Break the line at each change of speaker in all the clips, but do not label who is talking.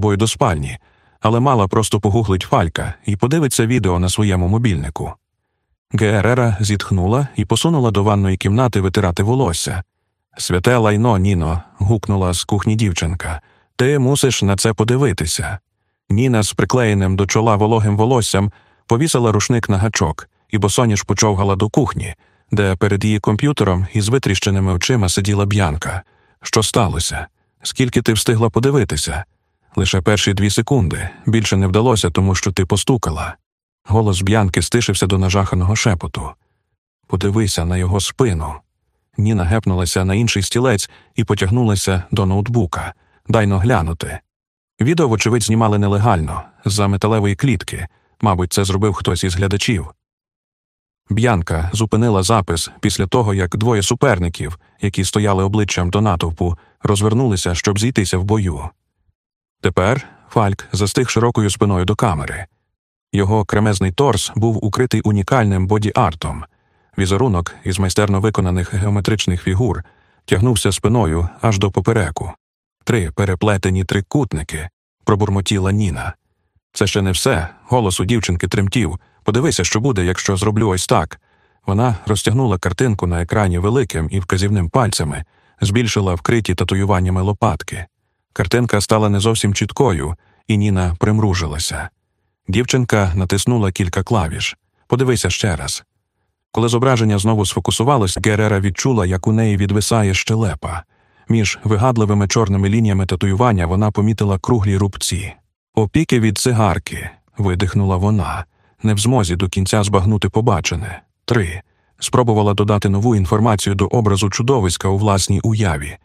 собою до спальні, але мала просто погуглить Фалька і подивиться відео на своєму мобільнику. Герера зітхнула і посунула до ванної кімнати витирати волосся. Святе лайно, Ніно, гукнула з кухні дівчинка. Ти мусиш на це подивитися. Ніна з приклеєним до чола вологим волоссям повісила рушник на гачок, і босоніж почовгала до кухні, де перед її комп'ютером із витріщеними очима сиділа б'янка. Що сталося? Скільки ти встигла подивитися? Лише перші дві секунди. Більше не вдалося, тому що ти постукала. Голос б'янки стишився до нажаханого шепоту. Подивися на його спину. Ніна гепнулася на інший стілець і потягнулася до ноутбука. Дайно глянути. Відео, вочевидь, знімали нелегально, з-за металевої клітки. Мабуть, це зробив хтось із глядачів. Б'янка зупинила запис після того, як двоє суперників, які стояли обличчям до натовпу, розвернулися, щоб зійтися в бою. Тепер Фальк застиг широкою спиною до камери. Його кремезний торс був укритий унікальним боді-артом. Візерунок із майстерно виконаних геометричних фігур тягнувся спиною аж до попереку. Три переплетені трикутники, пробурмотіла Ніна. Це ще не все. Голос у дівчинки тремтів. Подивися, що буде, якщо зроблю ось так. Вона розтягнула картинку на екрані великим і вказівним пальцями, збільшила вкриті татуюваннями лопатки. Картинка стала не зовсім чіткою, і Ніна примружилася. Дівчинка натиснула кілька клавіш. Подивися ще раз. Коли зображення знову сфокусувалось, Герера відчула, як у неї відвисає щелепа. Між вигадливими чорними лініями татуювання вона помітила круглі рубці. Опіки від цигарки, видихнула вона, не в змозі до кінця збагнути побачене. Три. Спробувала додати нову інформацію до образу чудовиська у власній уяві.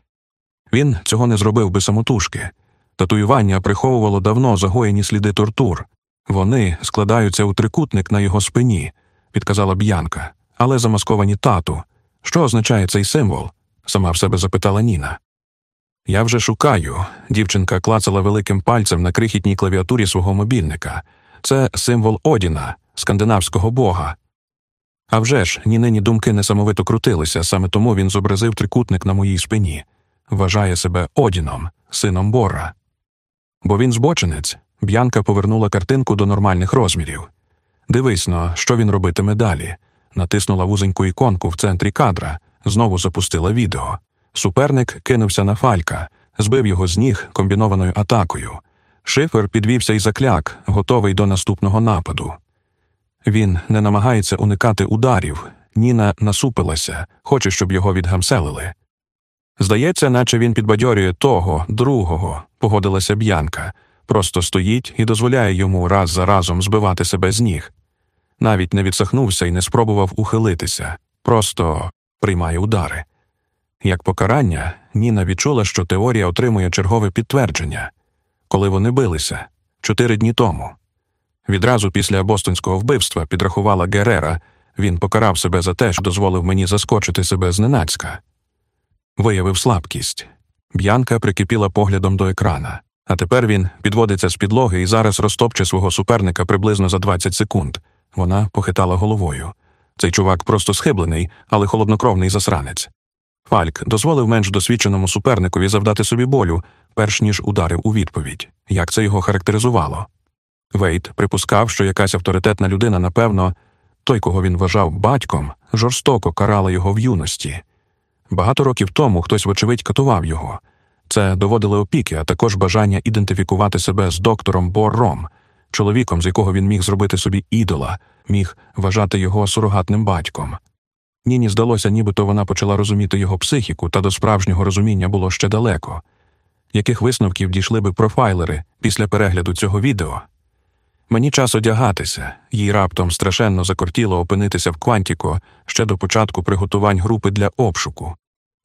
Він цього не зробив би самотужки. Татуювання приховувало давно загоєні сліди тортур. Вони складаються у трикутник на його спині, підказала б'янка, але замасковані тату. Що означає цей символ? сама в себе запитала Ніна. Я вже шукаю. Дівчинка клацала великим пальцем на крихітній клавіатурі свого мобільника. Це символ Одіна, скандинавського бога. А вже ж, нінині думки несамовито крутилися, саме тому він зобразив трикутник на моїй спині, вважає себе Одіном, сином Бора. Бо він збочинець. Б'янка повернула картинку до нормальних розмірів. Дивись но, що він робитиме далі. Натиснула вузеньку іконку в центрі кадра, знову запустила відео. Суперник кинувся на фалька, збив його з ніг комбінованою атакою. Шифер підвівся і закляк, готовий до наступного нападу. Він не намагається уникати ударів. Ніна насупилася, хоче, щоб його відгамселили. Здається, наче він підбадьорює того, другого, погодилася б'янка, просто стоїть і дозволяє йому раз за разом збивати себе з ніг. Навіть не відсахнувся і не спробував ухилитися, просто приймає удари. Як покарання, Ніна відчула, що теорія отримує чергове підтвердження, коли вони билися чотири дні тому. Відразу після бостонського вбивства підрахувала Герера, він покарав себе за те, що дозволив мені заскочити себе зненацька. Виявив слабкість. Б'янка прикипіла поглядом до екрана, а тепер він підводиться з підлоги і зараз розтопче свого суперника приблизно за 20 секунд. Вона похитала головою. Цей чувак просто схиблений, але холоднокровний засранець. Фальк дозволив менш досвідченому суперникові завдати собі болю, перш ніж ударив у відповідь, як це його характеризувало. Вейт припускав, що якась авторитетна людина, напевно, той, кого він вважав батьком, жорстоко карала його в юності. Багато років тому хтось, вочевидь, катував його. Це доводили опіки, а також бажання ідентифікувати себе з доктором Борром, чоловіком, з якого він міг зробити собі ідола, міг вважати його сурогатним батьком. Ніні здалося, нібито вона почала розуміти його психіку, та до справжнього розуміння було ще далеко. Яких висновків дійшли би профайлери після перегляду цього відео? Мені час одягатися, їй раптом страшенно закортіло опинитися в Квантіко ще до початку приготувань групи для обшуку.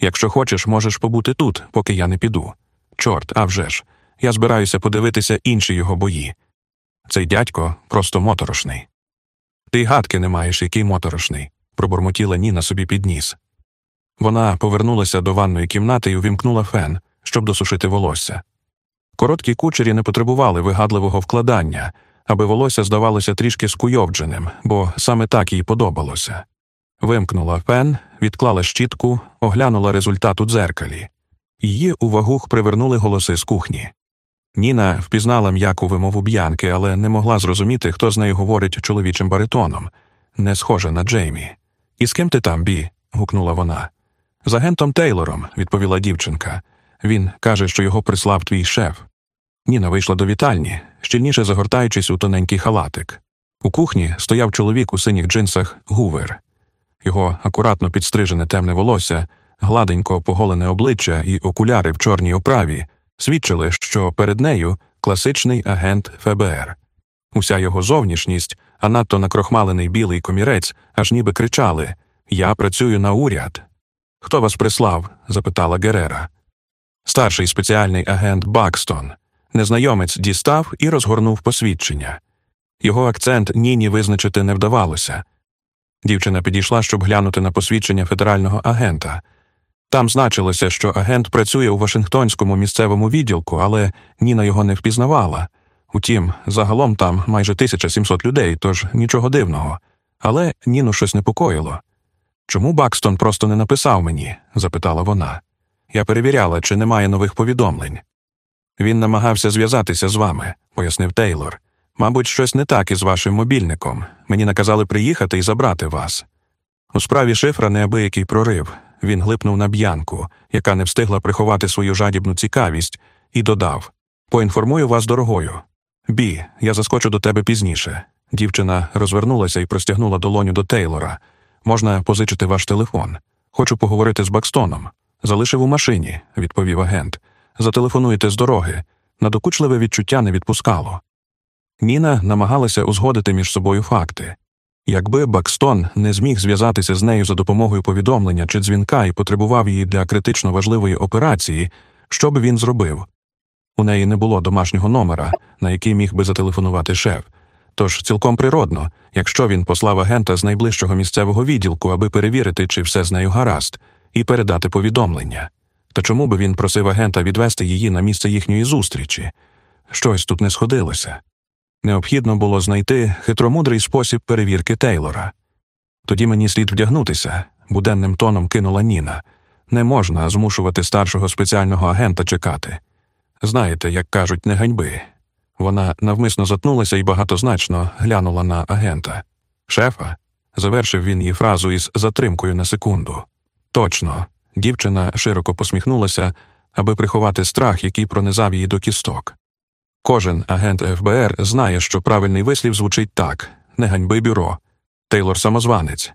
Якщо хочеш, можеш побути тут, поки я не піду. Чорт, а вже ж, я збираюся подивитися інші його бої. Цей дядько просто моторошний. Ти гадки не маєш, який моторошний пробурмотіла Ніна собі під ніс. Вона повернулася до ванної кімнати і увімкнула фен, щоб досушити волосся. Короткі кучері не потребували вигадливого вкладання, аби волосся здавалося трішки скуйовдженим, бо саме так їй подобалося. Вимкнула фен, відклала щітку, оглянула результат у дзеркалі. Її увагу привернули голоси з кухні. Ніна впізнала м'яку вимову б'янки, але не могла зрозуміти, хто з нею говорить чоловічим баритоном, не схоже на Джеймі. І з ким ти там, Бі? гукнула вона. З агентом Тейлором, відповіла дівчинка. Він каже, що його прислав твій шеф. Ніна вийшла до вітальні, щільніше загортаючись у тоненький халатик. У кухні стояв чоловік у синіх джинсах гувер. Його акуратно підстрижене темне волосся, гладенько поголене обличчя і окуляри в чорній оправі свідчили, що перед нею класичний агент ФБР. Уся його зовнішність, а надто накрохмалений білий комірець, аж ніби кричали Я працюю на уряд. Хто вас прислав? запитала Герера. Старший спеціальний агент Бакстон. Незнайомець дістав і розгорнув посвідчення. Його акцент ніні визначити не вдавалося. Дівчина підійшла, щоб глянути на посвідчення федерального агента. Там значилося, що агент працює у Вашингтонському місцевому відділку, але Ніна його не впізнавала. Утім, загалом там майже 1700 людей, тож нічого дивного. Але Ніну щось непокоїло. Чому Бакстон просто не написав мені? запитала вона. Я перевіряла, чи немає нових повідомлень. Він намагався зв'язатися з вами, пояснив Тейлор. Мабуть, щось не так із вашим мобільником. Мені наказали приїхати і забрати вас. У справі шифра неабиякий прорив. Він глипнув на б'янку, яка не встигла приховати свою жадібну цікавість, і додав Поінформую вас дорогою. Бі, я заскочу до тебе пізніше. Дівчина розвернулася і простягнула долоню до Тейлора. Можна позичити ваш телефон. Хочу поговорити з Бакстоном. Залишив у машині, відповів агент. Зателефонуйте з дороги. Надокучливе відчуття не відпускало. Ніна намагалася узгодити між собою факти. Якби Бакстон не зміг зв'язатися з нею за допомогою повідомлення чи дзвінка і потребував її для критично важливої операції, що б він зробив? У неї не було домашнього номера, на який міг би зателефонувати шеф. Тож цілком природно, якщо він послав агента з найближчого місцевого відділку, аби перевірити, чи все з нею гаразд, і передати повідомлення. Та чому би він просив агента відвести її на місце їхньої зустрічі? Щось тут не сходилося. Необхідно було знайти хитромудрий спосіб перевірки Тейлора. Тоді мені слід вдягнутися, буденним тоном кинула Ніна. Не можна змушувати старшого спеціального агента чекати. Знаєте, як кажуть, не ганьби. Вона навмисно затнулася і багатозначно глянула на агента. Шефа? завершив він її фразу із затримкою на секунду. Точно, дівчина широко посміхнулася, аби приховати страх, який пронизав її до кісток. Кожен агент ФБР знає, що правильний вислів звучить так не ганьби бюро. Тейлор самозванець.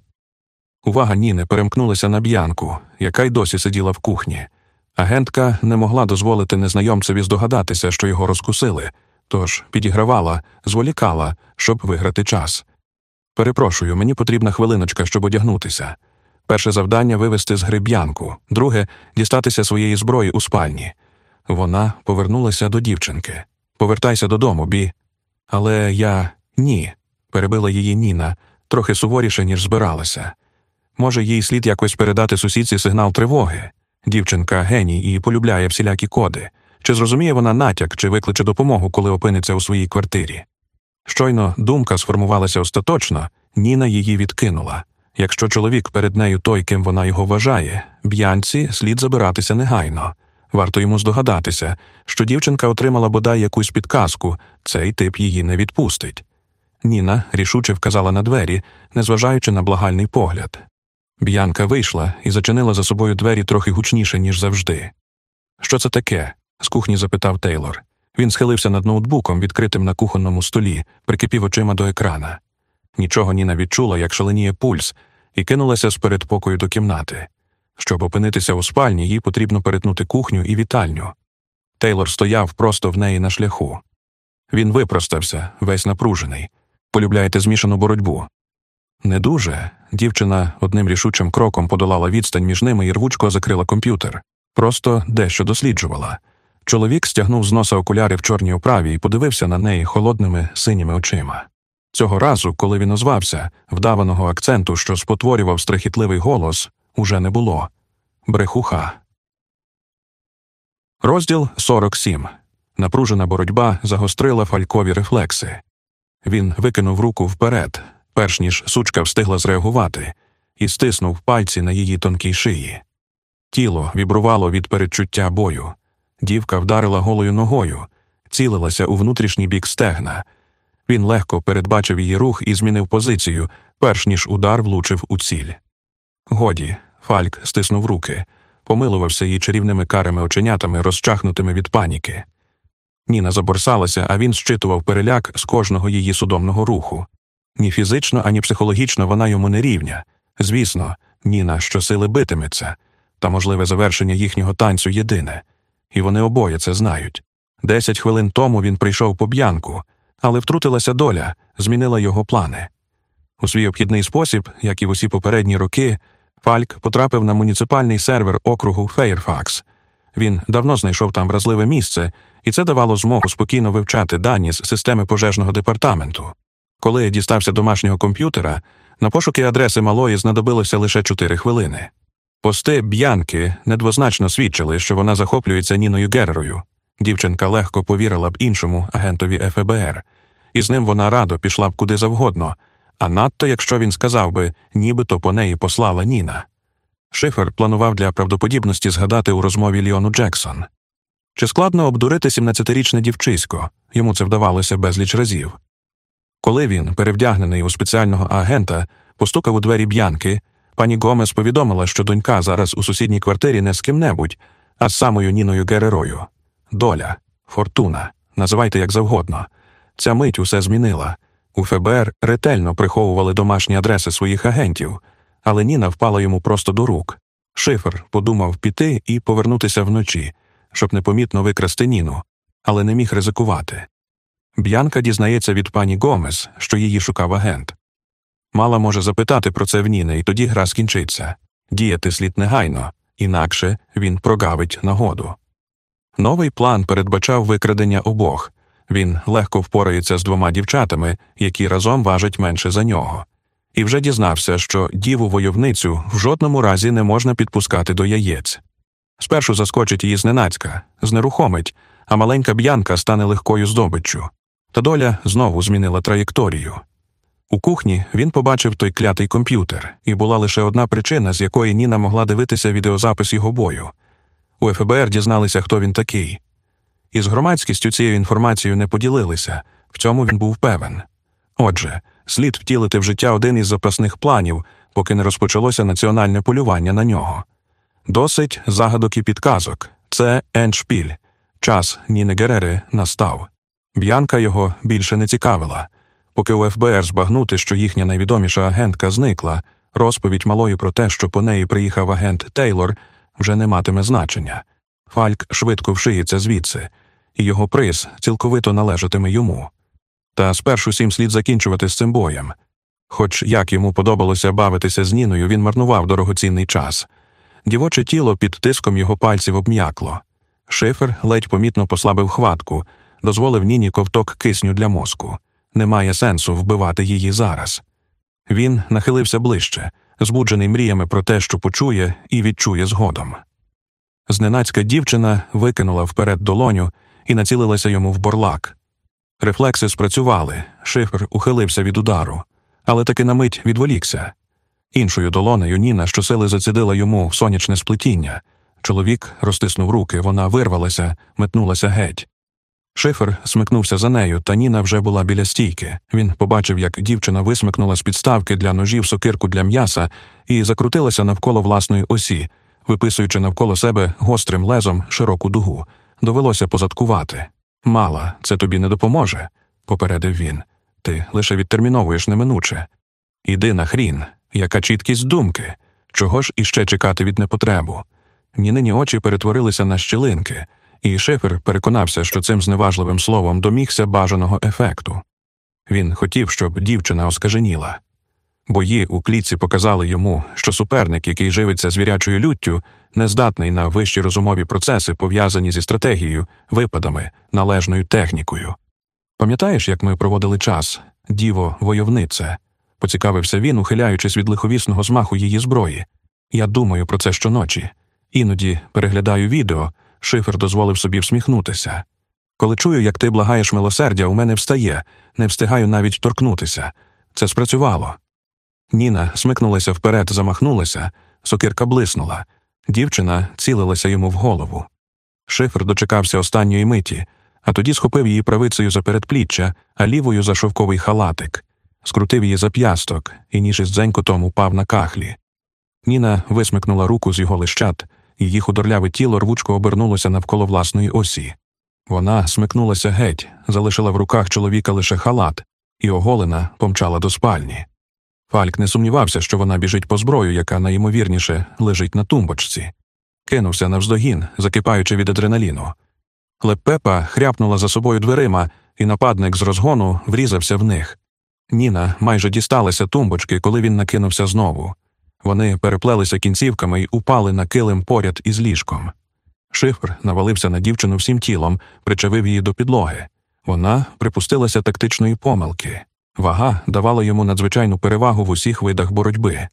Увага Ніни перемкнулася на б'янку, яка й досі сиділа в кухні. Агентка не могла дозволити незнайомцеві здогадатися, що його розкусили, тож підігравала, зволікала, щоб виграти час. Перепрошую, мені потрібна хвилиночка, щоб одягнутися. Перше завдання вивести з гри б'янку, друге дістатися своєї зброї у спальні. Вона повернулася до дівчинки. Повертайся додому, бі. Але я ні, перебила її Ніна, трохи суворіше, ніж збиралася. Може, їй слід якось передати сусідці сигнал тривоги. Дівчинка геній і полюбляє всілякі коди. Чи зрозуміє вона натяк, чи викличе допомогу, коли опиниться у своїй квартирі? Щойно думка сформувалася остаточно, Ніна її відкинула. Якщо чоловік перед нею той, ким вона його вважає, б'янці слід забиратися негайно. Варто йому здогадатися, що дівчинка отримала бодай якусь підказку, цей тип її не відпустить. Ніна рішуче вказала на двері, незважаючи на благальний погляд. Б'янка вийшла і зачинила за собою двері трохи гучніше, ніж завжди. Що це таке? з кухні запитав Тейлор. Він схилився над ноутбуком, відкритим на кухонному столі, прикипів очима до екрана. Нічого Ніна відчула, як шаленіє пульс, і кинулася з передпокою до кімнати. Щоб опинитися у спальні, їй потрібно перетнути кухню і вітальню. Тейлор стояв просто в неї на шляху. Він випростався, весь напружений. Полюбляєте змішану боротьбу. Не дуже. Дівчина одним рішучим кроком подолала відстань між ними і рвучко закрила комп'ютер. Просто дещо досліджувала. Чоловік стягнув з носа окуляри в чорній оправі і подивився на неї холодними синіми очима. Цього разу, коли він озвався, вдаваного акценту, що спотворював страхітливий голос, уже не було. Брехуха. Розділ 47. Напружена боротьба загострила фалькові рефлекси. Він викинув руку вперед, перш ніж сучка встигла зреагувати, і стиснув пальці на її тонкій шиї. Тіло вібрувало від передчуття бою. Дівка вдарила голою ногою. цілилася у внутрішній бік стегна. Він легко передбачив її рух і змінив позицію, перш ніж удар влучив у ціль. Годі, Фальк стиснув руки, помилувався її чарівними карими оченятами, розчахнутими від паніки. Ніна заборсалася, а він щитував переляк з кожного її судомного руху. Ні фізично, ані психологічно вона йому не рівня. Звісно, Ніна щосили битиметься, та можливе завершення їхнього танцю єдине, і вони обоє це знають. Десять хвилин тому він прийшов по б'янку, але втрутилася доля, змінила його плани. У свій обхідний спосіб, як і в усі попередні роки, Фальк потрапив на муніципальний сервер округу Фейрфакс. Він давно знайшов там вразливе місце, і це давало змогу спокійно вивчати дані з системи пожежного департаменту. Коли дістався домашнього комп'ютера, на пошуки адреси малої знадобилося лише чотири хвилини. Пости б'янки недвозначно свідчили, що вона захоплюється Ніною Герерою. Дівчинка легко повірила б іншому агентові ФБР, і з ним вона радо пішла б куди завгодно, а надто якщо він сказав би, нібито по неї послала Ніна. Шифер планував для правдоподібності згадати у розмові Ліону Джексон. Чи складно обдурити 17-річне дівчисько, йому це вдавалося безліч разів. Коли він, перевдягнений у спеціального агента, постукав у двері б'янки, пані Гомес повідомила, що донька зараз у сусідній квартирі не з ким-небудь, а з самою Ніною Герерою. Доля, фортуна, називайте як завгодно. Ця мить усе змінила. У ФБР ретельно приховували домашні адреси своїх агентів, але Ніна впала йому просто до рук. Шифер подумав піти і повернутися вночі, щоб непомітно викрасти Ніну, але не міг ризикувати. Б'янка дізнається від пані Гомес, що її шукав агент. Мала може запитати про це в Ніни, і тоді гра скінчиться. Діяти слід негайно, інакше він прогавить нагоду. Новий план передбачав викрадення обох він легко впорається з двома дівчатами, які разом важать менше за нього, і вже дізнався, що діву войовницю в жодному разі не можна підпускати до яєць. Спершу заскочить її зненацька, знерухомить, а маленька б'янка стане легкою здобиччю. Та доля знову змінила траєкторію. У кухні він побачив той клятий комп'ютер, і була лише одна причина, з якої Ніна могла дивитися відеозапис його бою. У ФБР дізналися, хто він такий. І з громадськістю цією інформацією не поділилися, в цьому він був певен. Отже, слід втілити в життя один із запасних планів, поки не розпочалося національне полювання на нього. Досить загадок і підказок це еншпіль. Час Ніни Герери настав. Б'янка його більше не цікавила. Поки у ФБР збагнути, що їхня найвідоміша агентка зникла, розповідь малої про те, що по неї приїхав агент Тейлор, вже не матиме значення. Фальк швидко вшиється звідси, і його приз цілковито належатиме йому. Та спершу всім слід закінчувати з цим боєм. Хоч як йому подобалося бавитися з Ніною, він марнував дорогоцінний час. Дівоче тіло під тиском його пальців обм'якло. Шифер ледь помітно послабив хватку, дозволив Ніні ковток кисню для мозку. Немає сенсу вбивати її зараз. Він нахилився ближче, збуджений мріями про те, що почує і відчує згодом. Зненацька дівчина викинула вперед долоню і націлилася йому в борлак. Рефлекси спрацювали, шифр ухилився від удару, але таки на мить відволікся. Іншою долонею Ніна щосили зацідила йому сонячне сплетіння. Чоловік розтиснув руки, вона вирвалася, метнулася геть. Шифер смикнувся за нею, та Ніна вже була біля стійки. Він побачив, як дівчина висмикнула з підставки для ножів сокирку для м'яса і закрутилася навколо власної осі, виписуючи навколо себе гострим лезом широку дугу. Довелося позадкувати. Мала, це тобі не допоможе, попередив він. Ти лише відтерміновуєш неминуче. Іди на хрін, яка чіткість думки. Чого ж іще чекати від непотребу? Нінині очі перетворилися на щілинки і Шефер переконався, що цим зневажливим словом домігся бажаного ефекту. Він хотів, щоб дівчина оскаженіла. Бої у клітці показали йому, що суперник, який живиться звірячою люттю, не здатний на вищі розумові процеси, пов'язані зі стратегією, випадами, належною технікою. Пам'ятаєш, як ми проводили час, діво, войовнице? поцікавився він, ухиляючись від лиховісного змаху її зброї. Я думаю про це щоночі. Іноді переглядаю відео, Шифер дозволив собі всміхнутися. Коли чую, як ти благаєш милосердя, у мене встає, не встигаю навіть торкнутися. Це спрацювало. Ніна смикнулася вперед, замахнулася, сокирка блиснула. Дівчина цілилася йому в голову. Шифр дочекався останньої миті, а тоді схопив її правицею за передпліччя, а лівою за шовковий халатик, скрутив її за п'ясток, і ніж із дзенькотом упав на кахлі. Ніна висмикнула руку з його лищат, її худорляве тіло рвучко обернулося навколо власної осі. Вона смикнулася геть, залишила в руках чоловіка лише халат, і оголена помчала до спальні. Фальк не сумнівався, що вона біжить по зброю, яка найімовірніше лежить на тумбочці. Кинувся навздогін, закипаючи від адреналіну. Леппепа хряпнула за собою дверима, і нападник з розгону врізався в них. Ніна майже дісталася тумбочки, коли він накинувся знову. Вони переплелися кінцівками й упали на килим поряд із ліжком. Шифр навалився на дівчину всім тілом, причавив її до підлоги. Вона припустилася тактичної помилки. Вага давала йому надзвичайну перевагу в усіх видах боротьби.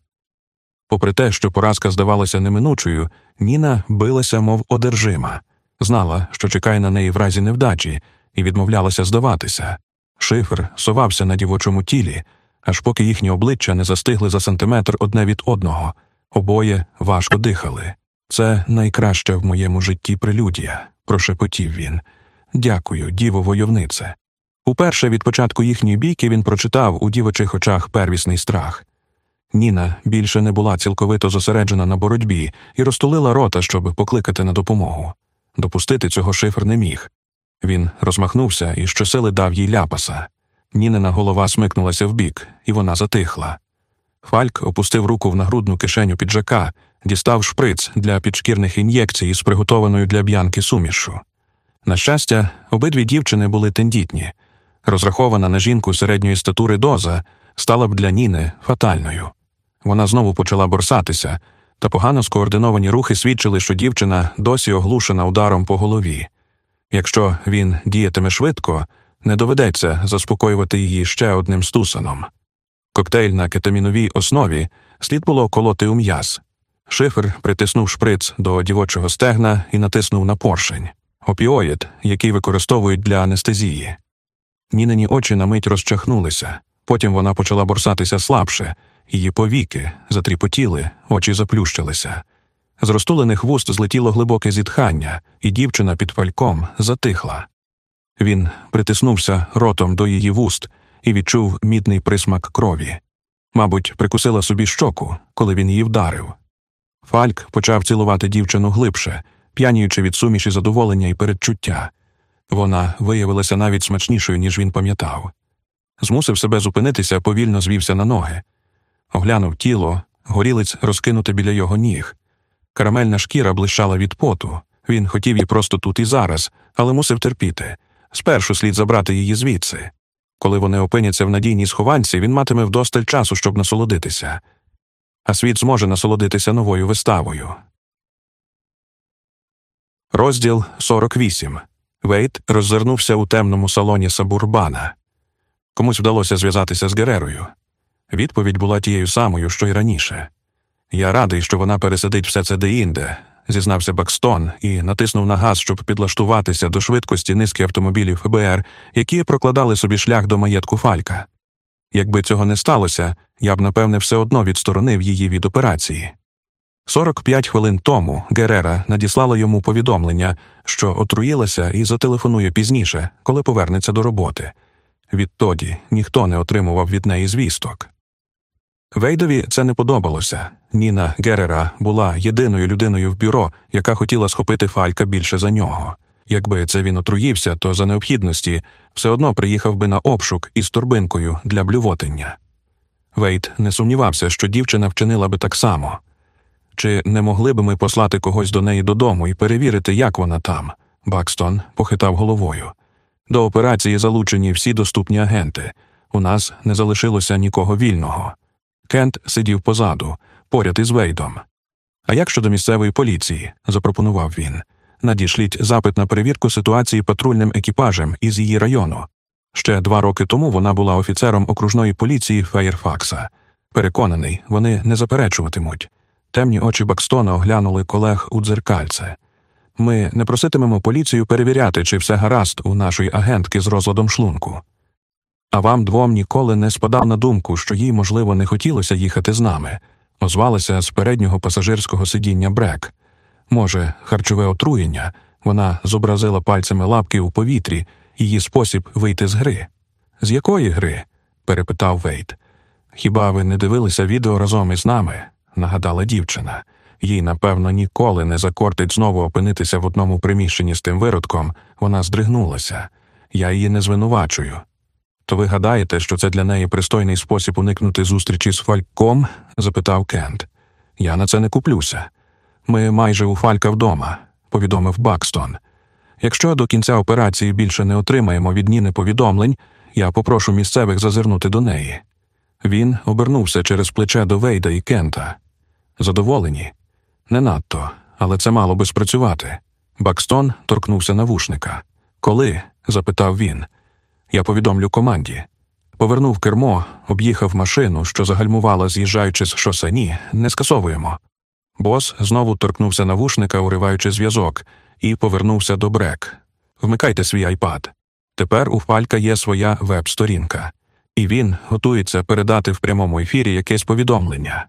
Попри те, що поразка здавалася неминучою, Ніна билася, мов одержима, знала, що чекає на неї в разі невдачі, і відмовлялася здаватися. Шифр совався на дівочому тілі, аж поки їхні обличчя не застигли за сантиметр одне від одного, обоє важко дихали. Це найкраща в моєму житті прелюдія, прошепотів він. Дякую, діво войовнице. Уперше від початку їхньої бійки він прочитав у дівочих очах первісний страх. Ніна більше не була цілковито зосереджена на боротьбі і розтулила рота, щоб покликати на допомогу. Допустити цього шифр не міг. Він розмахнувся і щосили дав їй ляпаса. Нінина голова смикнулася вбік, і вона затихла. Фальк опустив руку в нагрудну кишеню піджака, дістав шприц для підшкірних ін'єкцій із приготованою для б'янки сумішу. На щастя, обидві дівчини були тендітні. Розрахована на жінку середньої статури доза стала б для Ніни фатальною. Вона знову почала борсатися, та погано скоординовані рухи свідчили, що дівчина досі оглушена ударом по голові. Якщо він діятиме швидко, не доведеться заспокоювати її ще одним стусаном. Коктейль на кетаміновій основі слід було колоти у м'яз. Шифер притиснув шприц до дівочого стегна і натиснув на поршень опіоїд, який використовують для анестезії. Нінині очі на мить розчахнулися, потім вона почала борсатися слабше, її повіки затріпотіли, очі заплющилися. З розтулених вуст злетіло глибоке зітхання, і дівчина під фальком затихла. Він притиснувся ротом до її вуст і відчув мідний присмак крові. Мабуть, прикусила собі щоку, коли він її вдарив. Фальк почав цілувати дівчину глибше, п'яніючи від суміші задоволення і передчуття. Вона виявилася навіть смачнішою, ніж він пам'ятав. Змусив себе зупинитися, повільно звівся на ноги. Оглянув тіло, горілиць розкинуте біля його ніг. Карамельна шкіра блищала від поту. Він хотів її просто тут і зараз, але мусив терпіти. Спершу слід забрати її звідси. Коли вони опиняться в надійній схованці, він матиме вдосталь часу, щоб насолодитися, а світ зможе насолодитися новою виставою. Розділ 48. Вейт роззирнувся у темному салоні Сабурбана. Комусь вдалося зв'язатися з Герерою. Відповідь була тією самою, що й раніше. Я радий, що вона пересидить все це деінде, зізнався Бакстон і натиснув на газ, щоб підлаштуватися до швидкості низки автомобілів ФБР, які прокладали собі шлях до маєтку Фалька. Якби цього не сталося, я б, напевне, все одно відсторонив її від операції. 45 хвилин тому Герера надіслала йому повідомлення, що отруїлася і зателефонує пізніше, коли повернеться до роботи. Відтоді ніхто не отримував від неї звісток. Вейдові це не подобалося. Ніна Герера була єдиною людиною в бюро, яка хотіла схопити Фалька більше за нього. Якби це він отруївся, то за необхідності все одно приїхав би на обшук із торбинкою для блювотення. Вейт не сумнівався, що дівчина вчинила би так само. Чи не могли би ми послати когось до неї додому і перевірити, як вона там? Бакстон похитав головою. До операції залучені всі доступні агенти. У нас не залишилося нікого вільного. Кент сидів позаду, поряд із Вейдом. А як щодо місцевої поліції? запропонував він. Надішліть запит на перевірку ситуації патрульним екіпажем із її району. Ще два роки тому вона була офіцером окружної поліції Фейерфакса. Переконаний, вони не заперечуватимуть. Темні очі Бакстона оглянули колег у дзеркальце. Ми не проситимемо поліцію перевіряти, чи все гаразд у нашої агентки з розладом шлунку. А вам двом ніколи не спадав на думку, що їй, можливо, не хотілося їхати з нами, озвалася з переднього пасажирського сидіння Брек. Може, харчове отруєння, Вона зобразила пальцями лапки у повітрі, її спосіб вийти з гри. З якої гри? перепитав Вейт. Хіба ви не дивилися відео разом із нами? Нагадала дівчина. Їй, напевно, ніколи не закортить знову опинитися в одному приміщенні з тим виродком, вона здригнулася. Я її не звинувачую. То ви гадаєте, що це для неї пристойний спосіб уникнути зустрічі з Фальком? запитав Кент. Я на це не куплюся. Ми майже у Фалька вдома, повідомив Бакстон. Якщо до кінця операції більше не отримаємо від Ніни повідомлень, я попрошу місцевих зазирнути до неї. Він обернувся через плече до Вейда і Кента. Задоволені? Не надто, але це мало би спрацювати. Бакстон торкнувся навушника. Коли? запитав він. Я повідомлю команді. Повернув кермо, об'їхав машину, що загальмувала, з'їжджаючи з шосе. Ні, не скасовуємо. Бос знову торкнувся навушника, уриваючи зв'язок, і повернувся до брек. Вмикайте свій айпад. Тепер у Фалька є своя веб-сторінка, і він готується передати в прямому ефірі якесь повідомлення.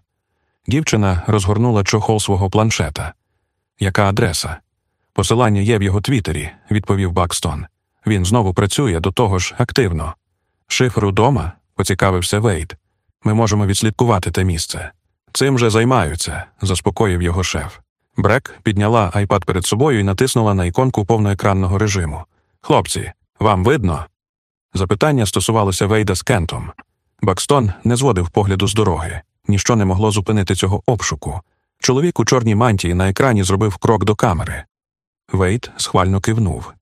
Дівчина розгорнула чохол свого планшета. Яка адреса? Посилання є в його твіттері», – відповів Бакстон. Він знову працює до того ж активно. Шифр удома? поцікавився Вейд. Ми можемо відслідкувати те місце. Цим же займаються, заспокоїв його шеф. Брек підняла айпад перед собою і натиснула на іконку повноекранного режиму. Хлопці, вам видно? Запитання стосувалося Вейда з Кентом. Бакстон не зводив погляду з дороги, ніщо не могло зупинити цього обшуку. Чоловік у чорній мантії на екрані зробив крок до камери. Вейд схвально кивнув.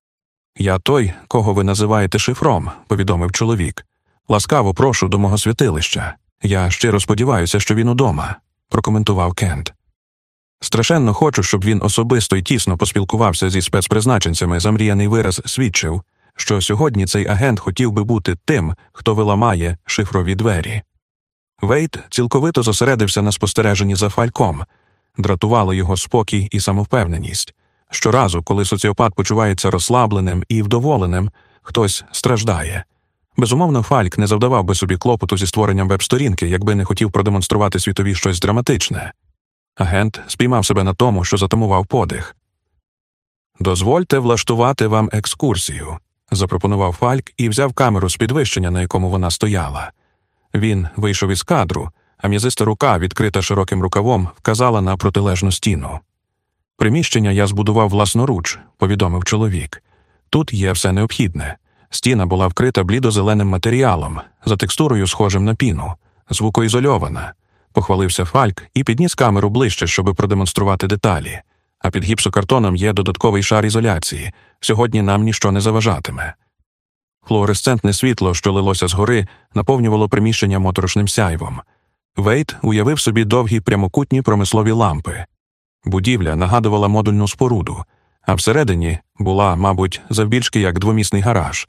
Я той, кого ви називаєте шифром, повідомив чоловік. Ласкаво прошу до мого святилища. Я щиро сподіваюся, що він удома, прокоментував Кент. Страшенно хочу, щоб він особисто і тісно поспілкувався зі спецпризначенцями. Замріяний вираз свідчив, що сьогодні цей агент хотів би бути тим, хто виламає шифрові двері. Вейт цілковито зосередився на спостереженні за фальком, дратувало його спокій і самовпевненість. Щоразу, коли соціопат почувається розслабленим і вдоволеним, хтось страждає. Безумовно, Фальк не завдавав би собі клопоту зі створенням веб-сторінки, якби не хотів продемонструвати світові щось драматичне. Агент спіймав себе на тому, що затамував подих. Дозвольте влаштувати вам екскурсію, запропонував Фальк і взяв камеру з підвищення, на якому вона стояла. Він вийшов із кадру, а м'язиста рука, відкрита широким рукавом, вказала на протилежну стіну. Приміщення я збудував власноруч, повідомив чоловік. Тут є все необхідне. Стіна була вкрита блідо-зеленим матеріалом, за текстурою схожим на піну, звукоізольована. Похвалився Фальк і підніс камеру ближче, щоб продемонструвати деталі. А під гіпсокартоном є додатковий шар ізоляції. Сьогодні нам ніщо не заважатиме. Флуоресцентне світло, що лилося згори, наповнювало приміщення моторошним сяйвом. Вейт уявив собі довгі прямокутні промислові лампи. Будівля нагадувала модульну споруду, а всередині була, мабуть, завбільшки як двомісний гараж.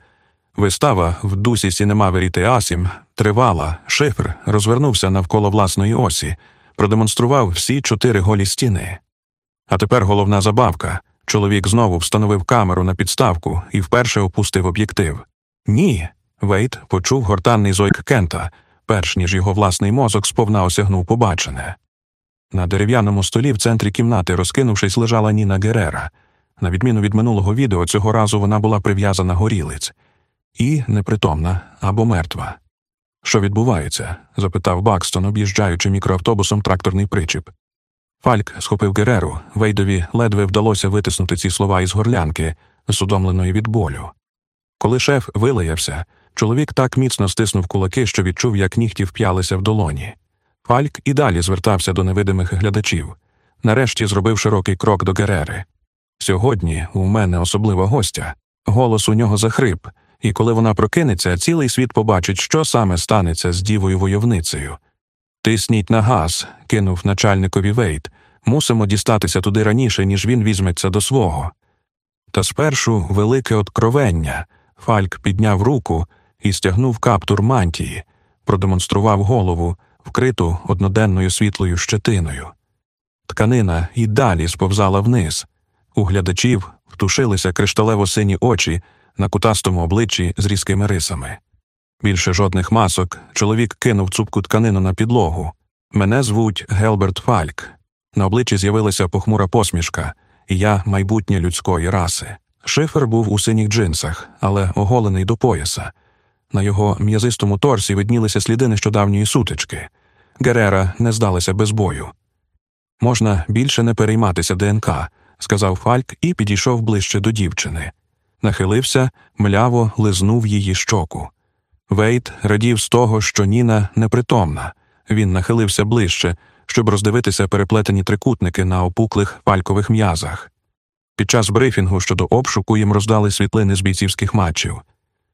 Вистава в дусі cinéma vérité Асім тривала, шифр розвернувся навколо власної осі, продемонстрував всі чотири голі стіни. А тепер головна забавка. Чоловік знову встановив камеру на підставку і вперше опустив об'єктив. Ні. Вейт почув гортанний зойк Кента, перш ніж його власний мозок сповна осягнув побачене. На дерев'яному столі в центрі кімнати, розкинувшись, лежала Ніна Герера. На відміну від минулого відео, цього разу вона була прив'язана горілиць і непритомна або мертва. Що відбувається? запитав Бакстон, об'їжджаючи мікроавтобусом тракторний причіп. Фальк схопив Гереру, Вейдові ледве вдалося витиснути ці слова із горлянки, зудомленої від болю. Коли шеф вилаявся, чоловік так міцно стиснув кулаки, що відчув, як нігті вп'ялися в долоні. Фальк і далі звертався до невидимих глядачів, нарешті зробив широкий крок до Герери. Сьогодні у мене особлива гостя. Голос у нього захрип, і коли вона прокинеться, цілий світ побачить, що саме станеться з дівою войовницею. Тисніть на газ, кинув начальникові Вейт. Мусимо дістатися туди раніше, ніж він візьметься до свого. Та спершу велике откровення. Фальк підняв руку і стягнув каптур мантії, продемонстрував голову, вкриту одноденною світлою щетиною. Тканина і далі сповзала вниз. У глядачів втушилися кришталево сині очі на кутастому обличчі з різкими рисами. Більше жодних масок чоловік кинув цупку тканину на підлогу. Мене звуть Гелберт Фальк. На обличчі з'явилася похмура посмішка, і я майбутнє людської раси. Шифер був у синіх джинсах, але оголений до пояса. На його м'язистому торсі виднілися сліди нещодавньої сутички. Герера не здалася без бою. Можна більше не перейматися ДНК, сказав Фальк і підійшов ближче до дівчини. Нахилився, мляво лизнув її щоку. Вейт радів з того, що Ніна непритомна. Він нахилився ближче, щоб роздивитися переплетені трикутники на опуклих фалькових м'язах. Під час брифінгу щодо обшуку їм роздали світлини з бійцівських матчів.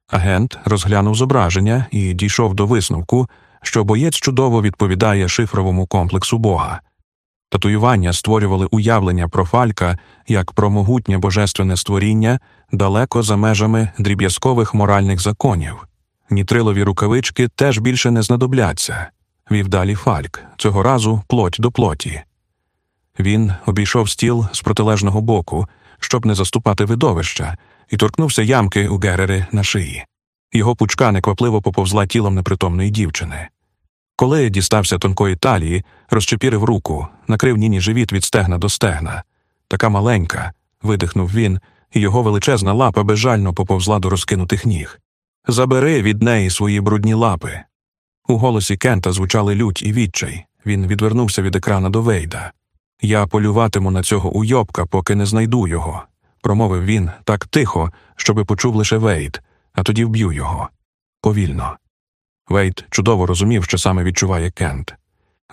Агент розглянув зображення і дійшов до висновку, що боєць чудово відповідає шифровому комплексу Бога. Татуювання створювали уявлення про фалька як про могутнє божественне створіння далеко за межами дріб'язкових моральних законів. Нітрилові рукавички теж більше не знадобляться, вів далі фальк, цього разу плоть до плоті. Він обійшов стіл з протилежного боку, щоб не заступати видовища, і торкнувся ямки у Герери на шиї. Його пучка неквапливо поповзла тілом непритомної дівчини. Коли дістався тонкої талії, розчепірив руку, накрив ніні живіт від стегна до стегна. Така маленька, видихнув він, і його величезна лапа безжально поповзла до розкинутих ніг. Забери від неї свої брудні лапи. У голосі Кента звучали лють і відчай. Він відвернувся від екрана до Вейда. Я полюватиму на цього уйобка, поки не знайду його, промовив він так тихо, щоби почув лише Вейд, а тоді вб'ю його. Повільно. Вейд чудово розумів, що саме відчуває Кент.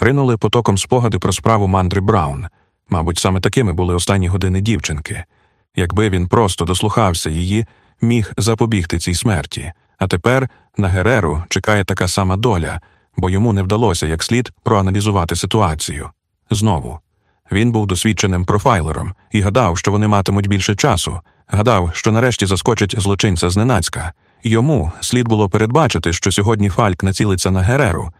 Ринули потоком спогади про справу Мандри Браун. Мабуть, саме такими були останні години дівчинки. Якби він просто дослухався її, міг запобігти цій смерті. А тепер на Гереру чекає така сама доля, бо йому не вдалося як слід проаналізувати ситуацію. Знову. Він був досвідченим профайлером і гадав, що вони матимуть більше часу, гадав, що нарешті заскочить злочинця зненацька. Йому слід було передбачити, що сьогодні Фальк націлиться на Гереру.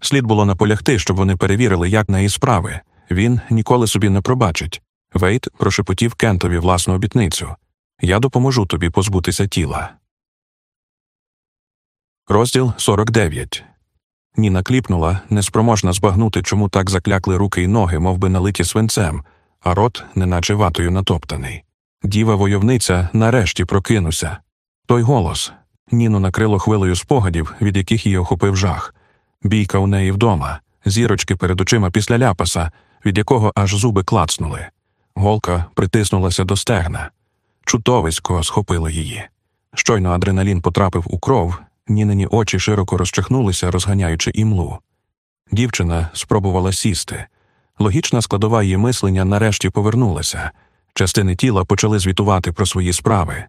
Слід було наполягти, щоб вони перевірили, як на її справи. Він ніколи собі не пробачить. Вейт прошепотів Кентові власну обітницю Я допоможу тобі позбутися тіла. Розділ 49 Ніна кліпнула, неспроможна збагнути, чому так заклякли руки й ноги, мов би налиті свинцем, а рот, неначе ватою натоптаний. Діва войовниця нарешті прокинувся. Той голос Ніну накрило хвилею спогадів, від яких її охопив жах. Бійка у неї вдома, зірочки перед очима після ляпаса, від якого аж зуби клацнули. Голка притиснулася до стегна. Чутовисько схопило її. Щойно адреналін потрапив у кров, Нінині очі широко розчахнулися, розганяючи імлу. Дівчина спробувала сісти. Логічна складова її мислення нарешті повернулася. Частини тіла почали звітувати про свої справи.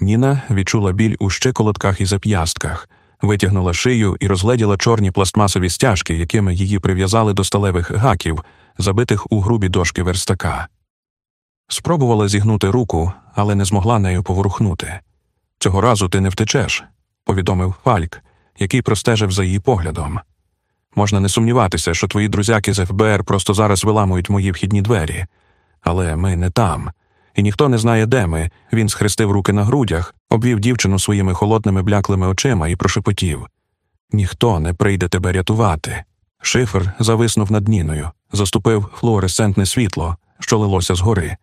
Ніна відчула біль у щиколотках і зап'ястках, витягнула шию і розгледіла чорні пластмасові стяжки, якими її прив'язали до сталевих гаків, забитих у грубі дошки верстака. Спробувала зігнути руку, але не змогла нею поворухнути. Цього разу ти не втечеш, повідомив Фальк, який простежив за її поглядом. Можна не сумніватися, що твої друзяки з ФБР просто зараз виламують мої вхідні двері, але ми не там, і ніхто не знає, де ми. Він схрестив руки на грудях, обвів дівчину своїми холодними бляклими очима і прошепотів Ніхто не прийде тебе рятувати. Шифер зависнув над Ніною, заступив флуоресцентне світло, що лилося згори.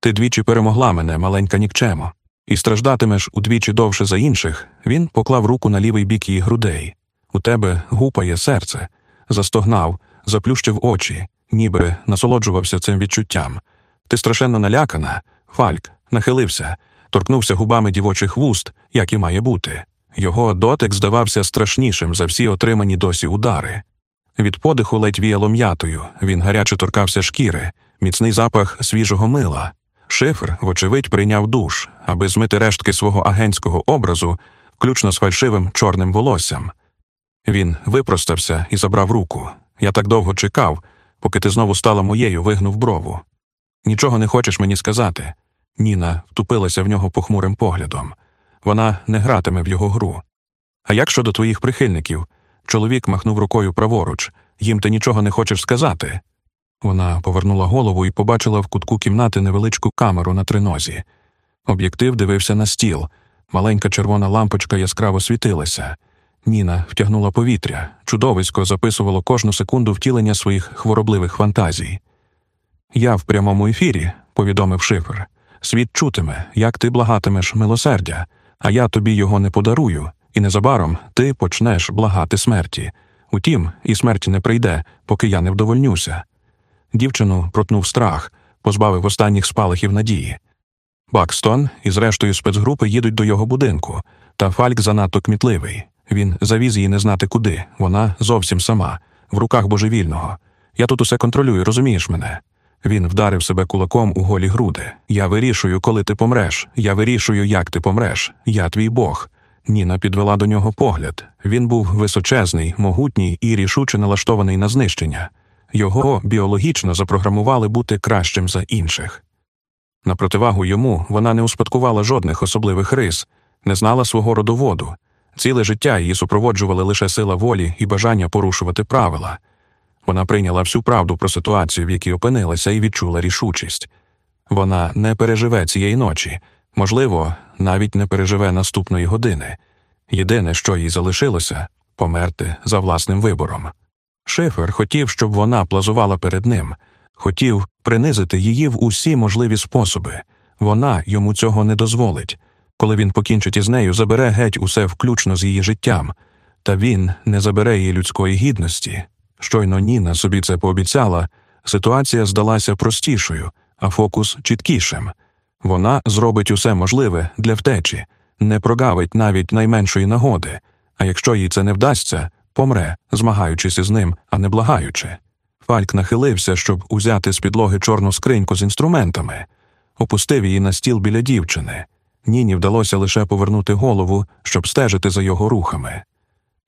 Ти двічі перемогла мене, маленька нікчемо і страждатимеш удвічі довше за інших, він поклав руку на лівий бік її грудей. У тебе гупає серце, застогнав, заплющив очі, ніби насолоджувався цим відчуттям. Ти страшенно налякана, Фальк нахилився, торкнувся губами дівочих вуст, як і має бути. Його дотик здавався страшнішим за всі отримані досі удари. Від подиху ледь віяло м'ятою, він гаряче торкався шкіри, міцний запах свіжого мила. Шифр, вочевидь, прийняв душ, аби змити рештки свого агентського образу, включно з фальшивим чорним волоссям. Він випростався і забрав руку. Я так довго чекав, поки ти знову стала моєю, вигнув брову. Нічого не хочеш мені сказати. Ніна втупилася в нього похмурим поглядом. Вона не гратиме в його гру. А як щодо твоїх прихильників? Чоловік махнув рукою праворуч. Їм ти нічого не хочеш сказати. Вона повернула голову і побачила в кутку кімнати невеличку камеру на тринозі. Об'єктив дивився на стіл. Маленька червона лампочка яскраво світилася. Ніна втягнула повітря, чудовисько записувало кожну секунду втілення своїх хворобливих фантазій. Я в прямому ефірі, повідомив шифр. Світ чутиме, як ти благатимеш милосердя, а я тобі його не подарую, і незабаром ти почнеш благати смерті. Утім, і смерть не прийде, поки я не вдовольнюся. Дівчину протнув страх, позбавив останніх спалахів надії. Бакстон із рештою спецгрупи їдуть до його будинку, та Фальк занадто кмітливий. Він завіз її не знати куди, вона зовсім сама, в руках божевільного. Я тут усе контролюю, розумієш мене? Він вдарив себе кулаком у голі груди. Я вирішую, коли ти помреш. Я вирішую, як ти помреш. Я твій Бог. Ніна підвела до нього погляд. Він був височезний, могутній і рішуче налаштований на знищення. Його біологічно запрограмували бути кращим за інших. На противагу йому вона не успадкувала жодних особливих рис, не знала свого родоводу. Ціле життя її супроводжували лише сила волі і бажання порушувати правила. Вона прийняла всю правду про ситуацію, в якій опинилася, і відчула рішучість. Вона не переживе цієї ночі, можливо, навіть не переживе наступної години. Єдине, що їй залишилося померти за власним вибором. Шифер хотів, щоб вона плазувала перед ним, хотів принизити її в усі можливі способи. Вона йому цього не дозволить. Коли він покінчить із нею, забере геть усе включно з її життям, та він не забере її людської гідності. Щойно Ніна собі це пообіцяла, ситуація здалася простішою, а фокус чіткішим. Вона зробить усе можливе для втечі, не прогавить навіть найменшої нагоди, а якщо їй це не вдасться, помре, змагаючись із ним, а не благаючи. Фальк нахилився, щоб узяти з підлоги чорну скриньку з інструментами, опустив її на стіл біля дівчини. Ніні вдалося лише повернути голову, щоб стежити за його рухами.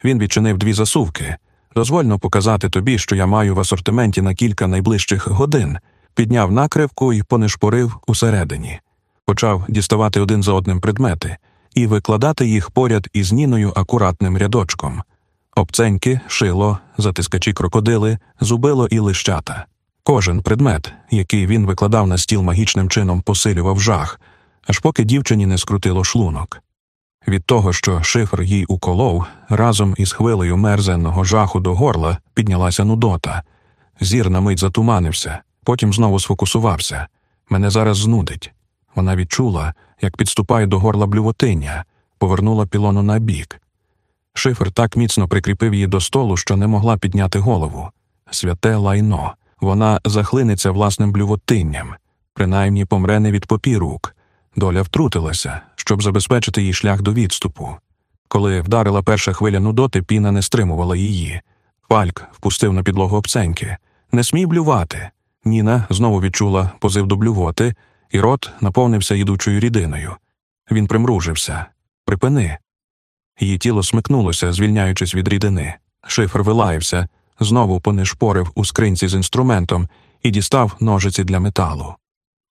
Він відчинив дві засувки. Дозвольно показати тобі, що я маю в асортименті на кілька найближчих годин, підняв накривку і понешпорив усередині, почав діставати один за одним предмети і викладати їх поряд із Ніною акуратним рядочком обценьки, шило, затискачі крокодили, зубило і лищата. Кожен предмет, який він викладав на стіл магічним чином, посилював жах, аж поки дівчині не скрутило шлунок. Від того, що шифр їй уколов, разом із хвилею мерзенного жаху до горла піднялася нудота. Зір на мить затуманився, потім знову сфокусувався. Мене зараз знудить. Вона відчула, як підступає до горла блювотиння, повернула пілону на бік. Шифр так міцно прикріпив її до столу, що не могла підняти голову. Святе лайно. Вона захлинеться власним блювотинням, принаймні помре не від попірук. Доля втрутилася, щоб забезпечити їй шлях до відступу. Коли вдарила перша хвиля нудоти, піна не стримувала її. Фальк впустив на підлогу обценьки. Не смій блювати. Ніна знову відчула позив до блювоти, і рот наповнився їдучою рідиною. Він примружився. Припини. Її тіло смикнулося, звільняючись від рідини. Шифр вилаявся, знову понишпорив у скринці з інструментом і дістав ножиці для металу.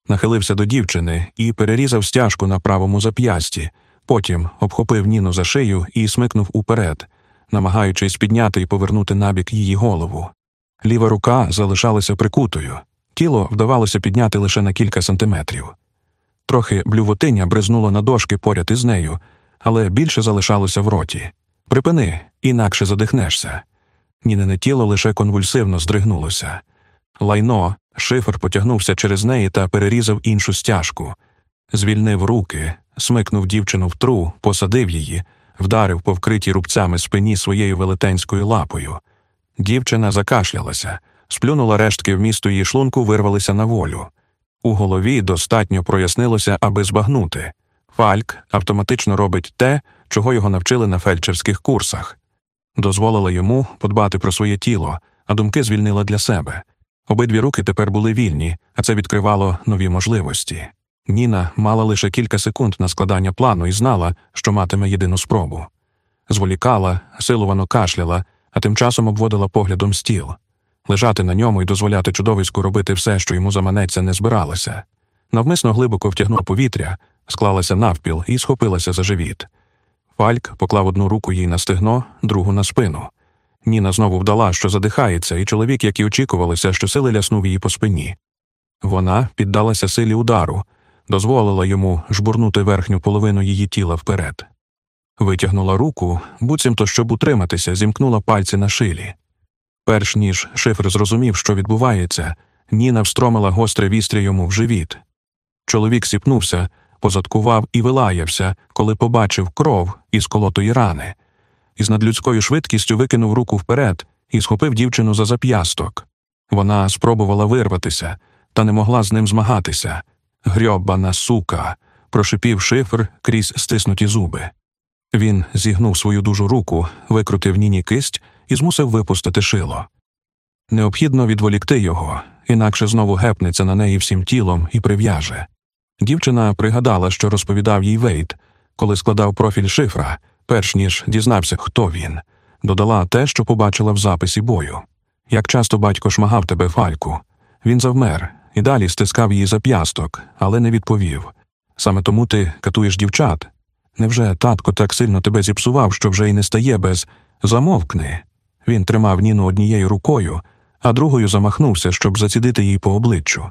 Нахилився до дівчини і перерізав стяжку на правому зап'ясті, потім обхопив Ніну за шию і смикнув уперед, намагаючись підняти і повернути набік її голову. Ліва рука залишалася прикутою, тіло вдавалося підняти лише на кілька сантиметрів. Трохи блювотиння бризнуло на дошки поряд із нею, але більше залишалося в роті. Припини, інакше задихнешся. Нінине тіло лише конвульсивно здригнулося. Лайно, шифр потягнувся через неї та перерізав іншу стяжку, звільнив руки, смикнув дівчину в тру, посадив її, вдарив по вкритій рубцями спині своєю велетенською лапою. Дівчина закашлялася, сплюнула рештки вмісту її шлунку, вирвалися на волю. У голові достатньо прояснилося, аби збагнути. Фальк автоматично робить те, чого його навчили на фельдшерських курсах, дозволила йому подбати про своє тіло, а думки звільнила для себе. Обидві руки тепер були вільні, а це відкривало нові можливості. Ніна мала лише кілька секунд на складання плану і знала, що матиме єдину спробу. Зволікала, силувано кашляла, а тим часом обводила поглядом стіл. Лежати на ньому і дозволяти чудовиську робити все, що йому заманеться, не збиралася. Навмисно глибоко втягнула повітря, склалася навпіл і схопилася за живіт. Фальк поклав одну руку їй на стегно, другу на спину. Ніна знову вдала, що задихається, і чоловік, як і очікувалося, що сили ляснув її по спині. Вона піддалася силі удару, дозволила йому жбурнути верхню половину її тіла вперед. Витягнула руку, буцімто, щоб утриматися, зімкнула пальці на шилі. Перш ніж шифр зрозумів, що відбувається, Ніна встромила гостре вістря йому в живіт. Чоловік сіпнувся, позадкував і вилаявся, коли побачив кров із колотої рани, і з надлюдською швидкістю викинув руку вперед і схопив дівчину за зап'ясток. Вона спробувала вирватися, та не могла з ним змагатися. Грьобана сука, прошипів шифр крізь стиснуті зуби. Він зігнув свою дужу руку, викрутив ніні кисть і змусив випустити шило. Необхідно відволікти його, інакше знову гепнеться на неї всім тілом і прив'яже. Дівчина пригадала, що розповідав їй Вейт, коли складав профіль шифра, перш ніж дізнався, хто він, додала те, що побачила в записі бою. Як часто батько шмагав тебе фальку. Він завмер і далі стискав її зап'ясток, але не відповів. Саме тому ти катуєш дівчат. Невже татко так сильно тебе зіпсував, що вже й не стає без замовкни? Він тримав Ніну однією рукою, а другою замахнувся, щоб зацідити їй по обличчю.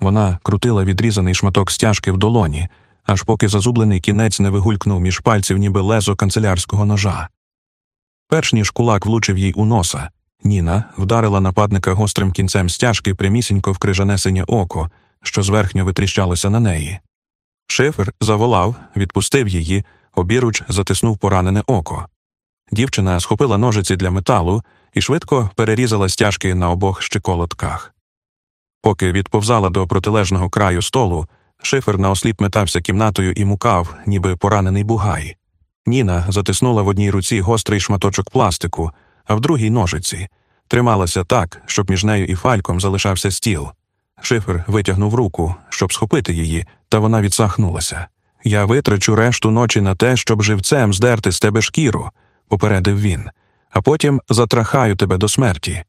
Вона крутила відрізаний шматок стяжки в долоні, аж поки зазублений кінець не вигулькнув між пальців, ніби лезо канцелярського ножа. Перш ніж кулак влучив їй у носа, Ніна вдарила нападника гострим кінцем стяжки прямісінько в крижане синє око, що зверхньо витріщалося на неї. Шифер заволав, відпустив її, обіруч затиснув поранене око. Дівчина схопила ножиці для металу і швидко перерізала стяжки на обох щиколотках. Поки відповзала до протилежного краю столу, шифер наосліп метався кімнатою і мукав, ніби поранений бугай. Ніна затиснула в одній руці гострий шматочок пластику, а в другій ножиці. Трималася так, щоб між нею і фальком залишався стіл. Шифер витягнув руку, щоб схопити її, та вона відсахнулася. Я витрачу решту ночі на те, щоб живцем здерти з тебе шкіру, попередив він, а потім затрахаю тебе до смерті.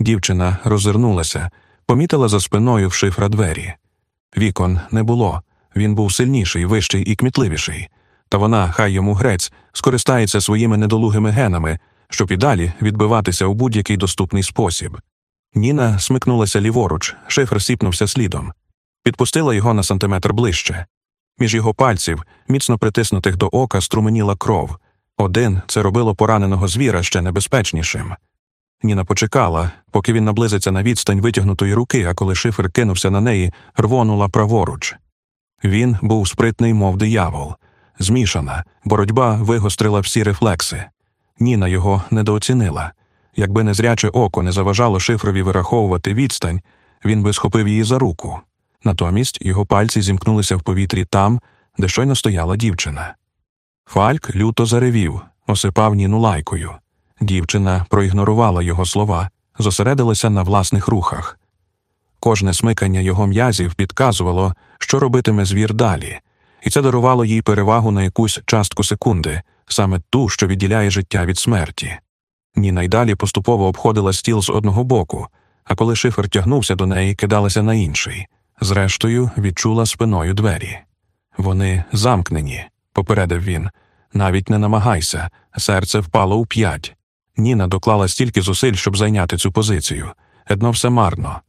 Дівчина розвернулася, помітила за спиною в шифра двері. Вікон не було. Він був сильніший, вищий і кмітливіший. Та вона, хай йому грець, скористається своїми недолугими генами, щоб і далі відбиватися у будь-який доступний спосіб. Ніна смикнулася ліворуч, шифр сіпнувся слідом, підпустила його на сантиметр ближче. Між його пальців, міцно притиснутих до ока, струменіла кров. Один це робило пораненого звіра ще небезпечнішим. Ніна почекала, поки він наблизиться на відстань витягнутої руки, а коли шифр кинувся на неї, рвонула праворуч. Він був спритний, мов диявол. Змішана, боротьба вигострила всі рефлекси. Ніна його недооцінила. Якби незряче око не заважало шифрові вираховувати відстань, він би схопив її за руку. Натомість його пальці зімкнулися в повітрі там, де щойно стояла дівчина. Фальк люто заревів, осипав Ніну лайкою. Дівчина проігнорувала його слова, зосередилася на власних рухах. Кожне смикання його м'язів підказувало, що робитиме звір далі, і це дарувало їй перевагу на якусь частку секунди, саме ту, що відділяє життя від смерті. Ніна й далі поступово обходила стіл з одного боку, а коли шифер тягнувся до неї, кидалася на інший. Зрештою, відчула спиною двері. Вони замкнені, попередив він. Навіть не намагайся, серце впало у п'ять. Ніна доклала стільки зусиль, щоб зайняти цю позицію. Едно все марно.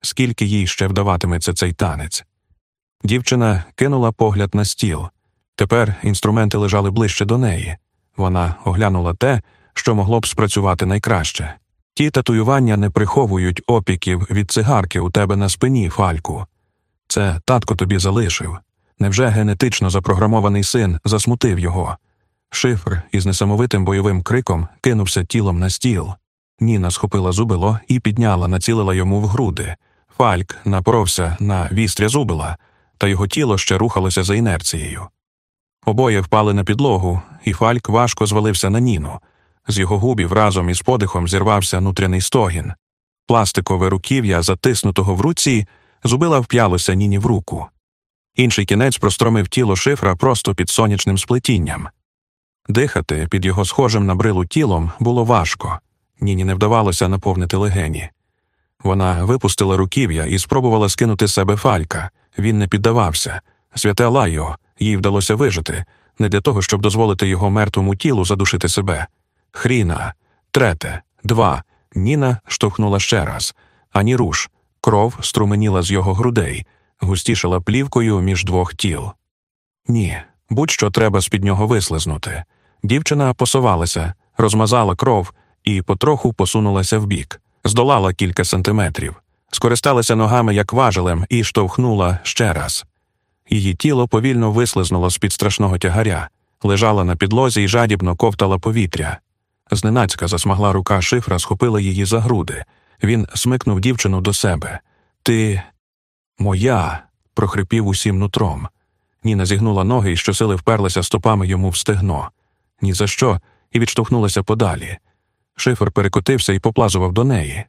Скільки їй ще вдаватиметься цей танець? Дівчина кинула погляд на стіл. Тепер інструменти лежали ближче до неї. Вона оглянула те, що могло б спрацювати найкраще. Ті татуювання не приховують опіків від цигарки у тебе на спині, Фальку. Це татко тобі залишив. Невже генетично запрограмований син засмутив його? Шифр із несамовитим бойовим криком кинувся тілом на стіл. Ніна схопила зубило і підняла, націлила йому в груди. Фальк напоровся на вістря зубила, та його тіло ще рухалося за інерцією. Обоє впали на підлогу, і Фальк важко звалився на Ніну. З його губів разом із подихом зірвався нутряний стогін. Пластикове руків'я, затиснутого в руці, зубила вп'ялося Ніні в руку. Інший кінець простромив тіло шифра просто під сонячним сплетінням. Дихати під його схожим на брилу тілом було важко, Ніні не вдавалося наповнити легені. Вона випустила руків'я і спробувала скинути з себе фалька. Він не піддавався. Святе Лайо, їй вдалося вижити, не для того, щоб дозволити його мертвому тілу задушити себе. Хріна, трете, два. Ніна штовхнула ще раз. Ані руш. Кров струменіла з його грудей, густішала плівкою між двох тіл. Ні, будь-що треба з під нього вислизнути. Дівчина посувалася, розмазала кров і потроху посунулася вбік, здолала кілька сантиметрів. скористалася ногами як важелем і штовхнула ще раз. Її тіло повільно вислизнуло з під страшного тягаря, лежала на підлозі і жадібно ковтала повітря. Зненацька засмагла рука шифра, схопила її за груди. Він смикнув дівчину до себе. Ти моя. прохрипів усім нутром. Ніна зігнула ноги і щосили вперлася стопами йому в стегно. Ні за що, і відштовхнулася подалі. Шифр перекотився і поплазував до неї.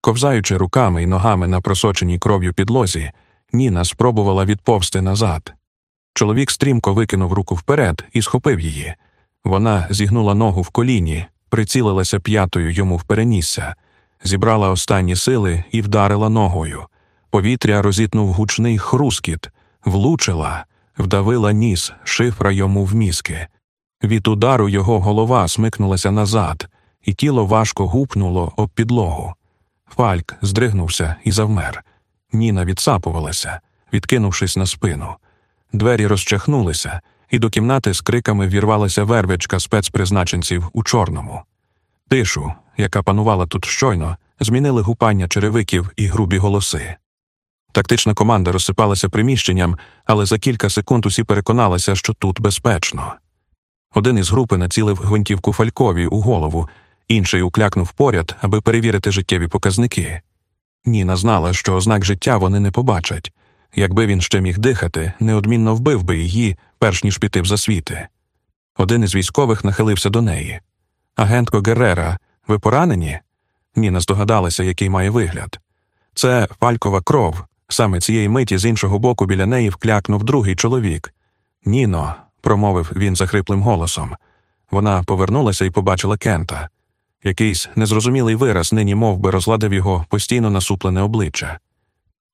Ковзаючи руками і ногами на просоченій кров'ю підлозі, Ніна спробувала відповсти назад. Чоловік стрімко викинув руку вперед і схопив її. Вона зігнула ногу в коліні, прицілилася п'ятою йому в перенісся, зібрала останні сили і вдарила ногою. Повітря розітнув гучний хрускіт, влучила, вдавила ніс, шифра йому в мізки. Від удару його голова смикнулася назад, і тіло важко гупнуло об підлогу. Фальк здригнувся і завмер. Ніна відсапувалася, відкинувшись на спину. Двері розчахнулися, і до кімнати з криками вірвалася вервичка спецпризначенців у чорному. Тишу, яка панувала тут щойно, змінили гупання черевиків і грубі голоси. Тактична команда розсипалася приміщенням, але за кілька секунд усі переконалися, що тут безпечно. Один із групи націлив гвинтівку Фалькові у голову, інший уклякнув поряд, аби перевірити життєві показники. Ніна знала, що ознак життя вони не побачать. Якби він ще міг дихати, неодмінно вбив би її, перш ніж піти в засвіти. Один із військових нахилився до неї. Агентко Геррера, ви поранені? Ніна здогадалася, який має вигляд. Це фалькова кров. Саме цієї миті з іншого боку біля неї вклякнув другий чоловік. Ніно, промовив він захриплим голосом. Вона повернулася і побачила Кента. Якийсь незрозумілий вираз нині мов би, розладив його постійно насуплене обличчя.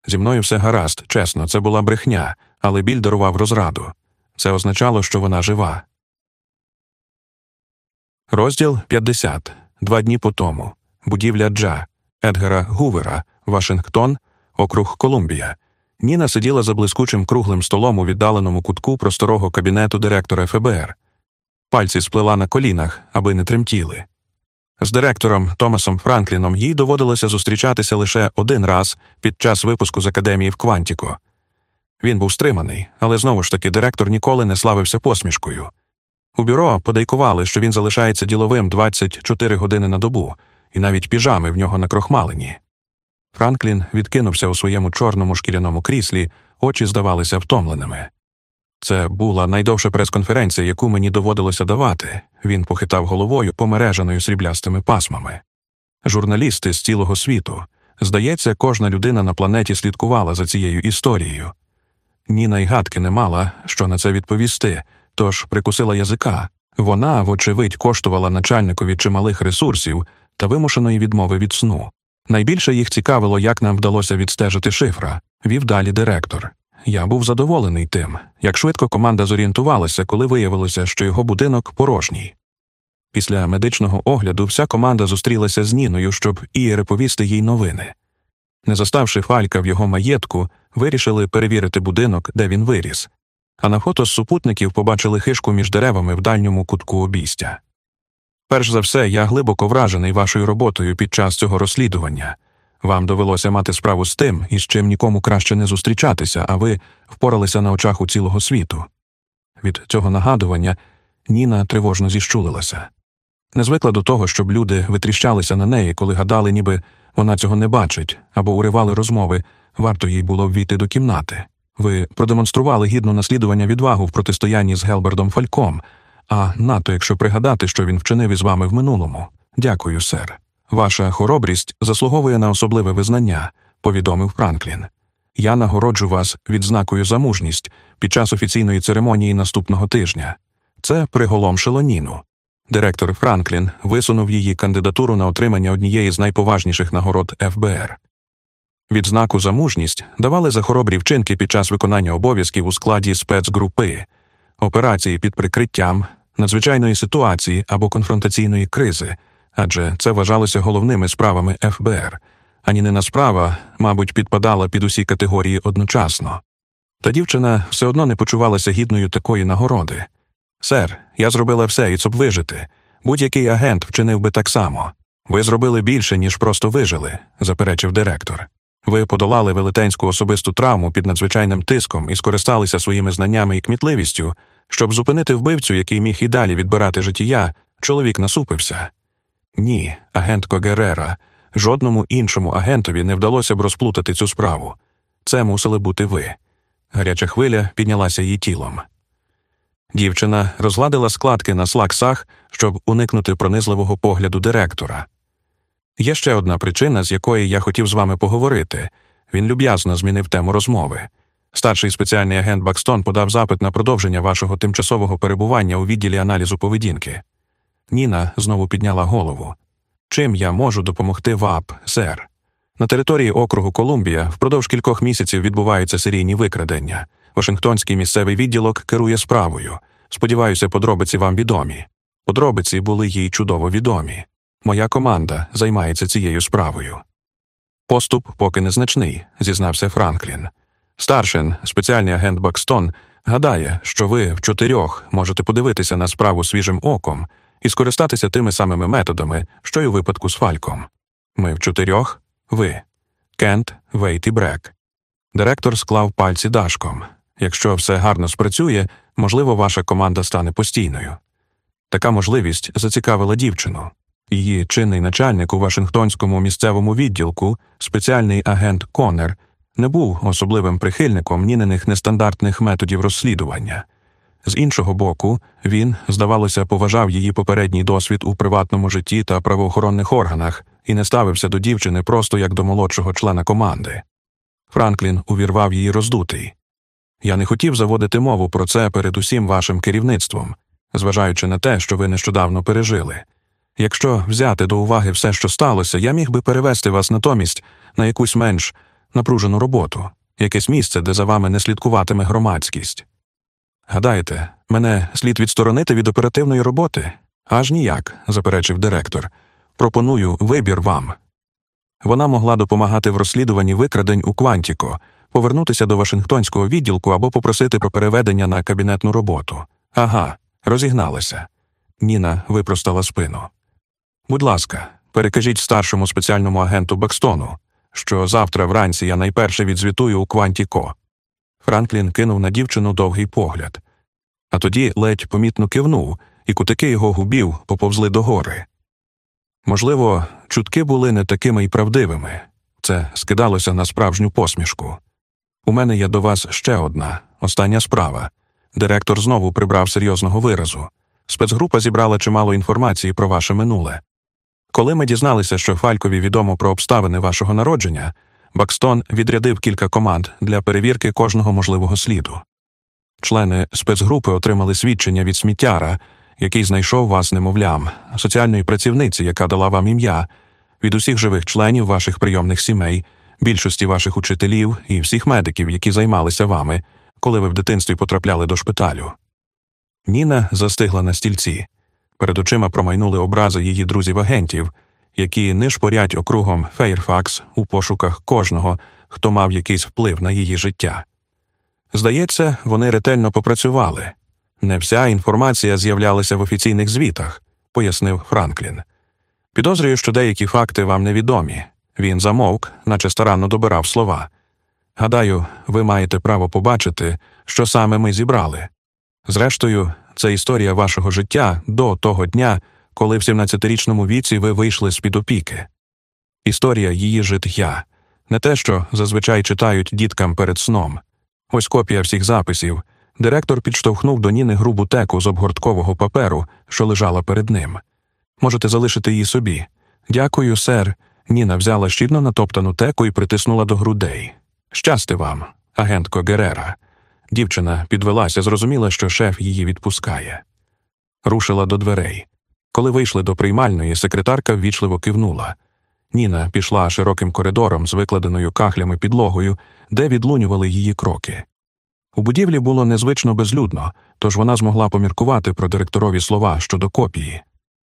Зі мною все гаразд, чесно, це була брехня, але біль дарував розраду. Це означало, що вона жива. Розділ 50. Два дні по тому. Будівля Джа, Едгара Гувера, Вашингтон, округ Колумбія. Ніна сиділа за блискучим круглим столом у віддаленому кутку просторого кабінету директора ФБР. Пальці сплела на колінах, аби не тремтіли. З директором Томасом Франкліном їй доводилося зустрічатися лише один раз під час випуску з академії в Квантіко. Він був стриманий, але знову ж таки директор ніколи не славився посмішкою. У бюро подейкували, що він залишається діловим 24 години на добу, і навіть піжами в нього накрохмалені. Франклін відкинувся у своєму чорному шкіряному кріслі, очі здавалися втомленими. Це була найдовша прес-конференція, яку мені доводилося давати. Він похитав головою, помереженою сріблястими пасмами. Журналісти з цілого світу. Здається, кожна людина на планеті слідкувала за цією історією. Ніна й гадки не мала, що на це відповісти, тож прикусила язика. Вона, вочевидь, коштувала начальникові чималих ресурсів та вимушеної відмови від сну. Найбільше їх цікавило, як нам вдалося відстежити шифра, вів далі директор. Я був задоволений тим, як швидко команда зорієнтувалася, коли виявилося, що його будинок порожній. Після медичного огляду вся команда зустрілася з Ніною, щоб і реповісти їй новини. Не заставши фалька в його маєтку, вирішили перевірити будинок, де він виріс, а на фото з супутників побачили хишку між деревами в дальньому кутку обійстя. Перш за все, я глибоко вражений вашою роботою під час цього розслідування. Вам довелося мати справу з тим, із чим нікому краще не зустрічатися, а ви впоралися на очах у цілого світу. Від цього нагадування Ніна тривожно зіщулилася. Не звикла до того, щоб люди витріщалися на неї, коли гадали, ніби вона цього не бачить, або уривали розмови, варто їй було ввійти до кімнати. Ви продемонстрували гідну наслідування відвагу в протистоянні з Гелбердом Фальком, а надто, якщо пригадати, що він вчинив із вами в минулому. Дякую, сер. Ваша хоробрість заслуговує на особливе визнання, повідомив Франклін. Я нагороджу вас відзнакою за мужність під час офіційної церемонії наступного тижня. Це приголомшило Ніну. Директор Франклін висунув її кандидатуру на отримання однієї з найповажніших нагород ФБР. Відзнаку за мужність давали за хоробрі вчинки під час виконання обов'язків у складі спецгрупи, операції під прикриттям, надзвичайної ситуації або конфронтаційної кризи адже це вважалося головними справами ФБР, ані не на справа, мабуть, підпадала під усі категорії одночасно. Та дівчина все одно не почувалася гідною такої нагороди. Сер, я зробила все, і щоб вижити. Будь-який агент вчинив би так само. Ви зробили більше, ніж просто вижили, заперечив директор. Ви подолали велетенську особисту травму під надзвичайним тиском і скористалися своїми знаннями і кмітливістю, щоб зупинити вбивцю, який міг і далі відбирати життя, чоловік насупився. Ні, агентко Герера, жодному іншому агентові не вдалося б розплутати цю справу. Це мусили бути ви. Гаряча хвиля піднялася її тілом. Дівчина розгладила складки на слаксах, щоб уникнути пронизливого погляду директора. Є ще одна причина, з якої я хотів з вами поговорити. Він люб'язно змінив тему розмови. Старший спеціальний агент Бакстон подав запит на продовження вашого тимчасового перебування у відділі аналізу поведінки. Ніна знову підняла голову. Чим я можу допомогти ВАП, сер? На території округу Колумбія впродовж кількох місяців відбуваються серійні викрадення. Вашингтонський місцевий відділок керує справою. Сподіваюся, подробиці вам відомі. Подробиці були їй чудово відомі. Моя команда займається цією справою. Поступ поки незначний, зізнався Франклін. Старшин, спеціальний агент Бакстон, гадає, що ви в чотирьох можете подивитися на справу свіжим оком і скористатися тими самими методами, що й у випадку з Фальком. Ми в чотирьох, ви, Кент, Вейт і Брек. Директор склав пальці дашком. Якщо все гарно спрацює, можливо, ваша команда стане постійною. Така можливість зацікавила дівчину. Її чинний начальник у Вашингтонському місцевому відділку, спеціальний агент Конер, не був особливим прихильником ніниних нестандартних методів розслідування. З іншого боку, він, здавалося, поважав її попередній досвід у приватному житті та правоохоронних органах і не ставився до дівчини просто як до молодшого члена команди. Франклін увірвав її роздутий. Я не хотів заводити мову про це перед усім вашим керівництвом, зважаючи на те, що ви нещодавно пережили. Якщо взяти до уваги все, що сталося, я міг би перевести вас натомість на якусь менш напружену роботу, якесь місце, де за вами не слідкуватиме громадськість. Гадаєте, мене слід відсторонити від оперативної роботи? Аж ніяк, заперечив директор. Пропоную вибір вам. Вона могла допомагати в розслідуванні викрадень у Квантіко, повернутися до Вашингтонського відділку або попросити про переведення на кабінетну роботу. Ага, розігналася. Ніна випростала спину. Будь ласка, перекажіть старшому спеціальному агенту Бекстону, що завтра вранці я найперше відзвітую у Квантіко. Франклін кинув на дівчину довгий погляд, а тоді ледь помітно кивнув, і кутики його губів поповзли догори. Можливо, чутки були не такими й правдивими це скидалося на справжню посмішку. У мене є до вас ще одна, остання справа. Директор знову прибрав серйозного виразу. Спецгрупа зібрала чимало інформації про ваше минуле. Коли ми дізналися, що Фалькові відомо про обставини вашого народження, Бакстон відрядив кілька команд для перевірки кожного можливого сліду. Члени спецгрупи отримали свідчення від сміттяра, який знайшов вас немовлям, соціальної працівниці, яка дала вам ім'я, від усіх живих членів ваших прийомних сімей, більшості ваших учителів і всіх медиків, які займалися вами, коли ви в дитинстві потрапляли до шпиталю. Ніна застигла на стільці. Перед очима промайнули образи її друзів-агентів, які нишпорять округом Фейрфакс у пошуках кожного, хто мав якийсь вплив на її життя. Здається, вони ретельно попрацювали. Не вся інформація з'являлася в офіційних звітах, пояснив Франклін. Підозрюю, що деякі факти вам невідомі. Він замовк, наче старанно добирав слова. Гадаю, ви маєте право побачити, що саме ми зібрали. Зрештою, це історія вашого життя до того дня, коли в 17-річному віці ви вийшли з під опіки. Історія її життя, не те, що зазвичай читають діткам перед сном. Ось копія всіх записів. Директор підштовхнув до Ніни грубу теку з обгорткового паперу, що лежала перед ним. Можете залишити її собі. Дякую, сер. Ніна взяла щільно натоптану теку і притиснула до грудей. Щасти вам, агентко Герера. Дівчина підвелася, зрозуміла, що шеф її відпускає. Рушила до дверей. Коли вийшли до приймальної, секретарка ввічливо кивнула. Ніна пішла широким коридором з викладеною кахлями підлогою, де відлунювали її кроки. У будівлі було незвично безлюдно, тож вона змогла поміркувати про директорові слова щодо копії.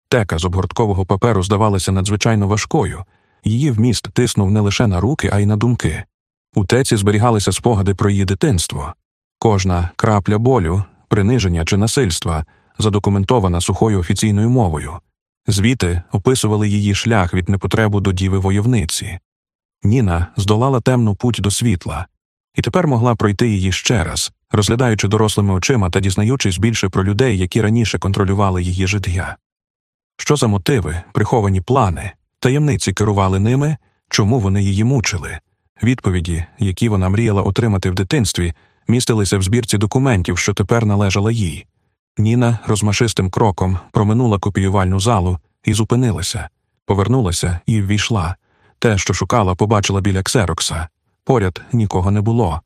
Тека з обгорткового паперу здавалася надзвичайно важкою, її вміст тиснув не лише на руки, а й на думки. У теці зберігалися спогади про її дитинство. Кожна крапля болю, приниження чи насильства задокументована сухою офіційною мовою. Звіти описували її шлях від непотребу до діви войовниці. Ніна здолала темну путь до світла, і тепер могла пройти її ще раз, розглядаючи дорослими очима та дізнаючись більше про людей, які раніше контролювали її життя. Що за мотиви, приховані плани, таємниці керували ними, чому вони її мучили? Відповіді, які вона мріяла отримати в дитинстві, містилися в збірці документів, що тепер належала їй. Ніна розмашистим кроком проминула копіювальну залу і зупинилася, повернулася і ввійшла. Те, що шукала, побачила біля ксерокса. Поряд нікого не було.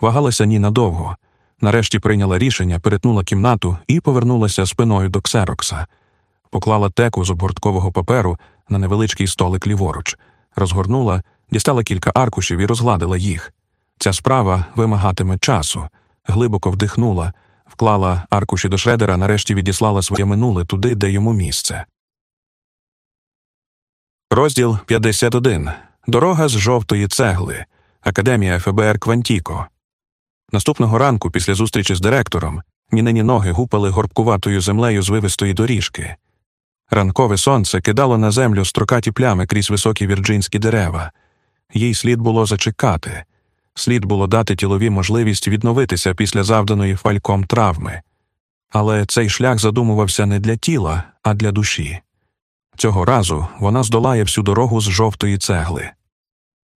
Вагалася Ніна довго. Нарешті прийняла рішення, перетнула кімнату і повернулася спиною до ксерокса. Поклала теку з обгорткового паперу на невеличкий столик ліворуч, розгорнула, дістала кілька аркушів і розгладила їх. Ця справа вимагатиме часу, глибоко вдихнула, вклала аркуші до шредера, нарешті відіслала своє минуле туди, де йому місце. Розділ 51. Дорога з жовтої цегли. Академія ФБР Квантіко. Наступного ранку, після зустрічі з директором, Нінині ноги гупали горбкуватою землею звивистої доріжки. Ранкове сонце кидало на землю строкаті плями крізь високі вірджинські дерева. Їй слід було зачекати, слід було дати тілові можливість відновитися після завданої фальком травми. Але цей шлях задумувався не для тіла, а для душі. Цього разу вона здолає всю дорогу з жовтої цегли.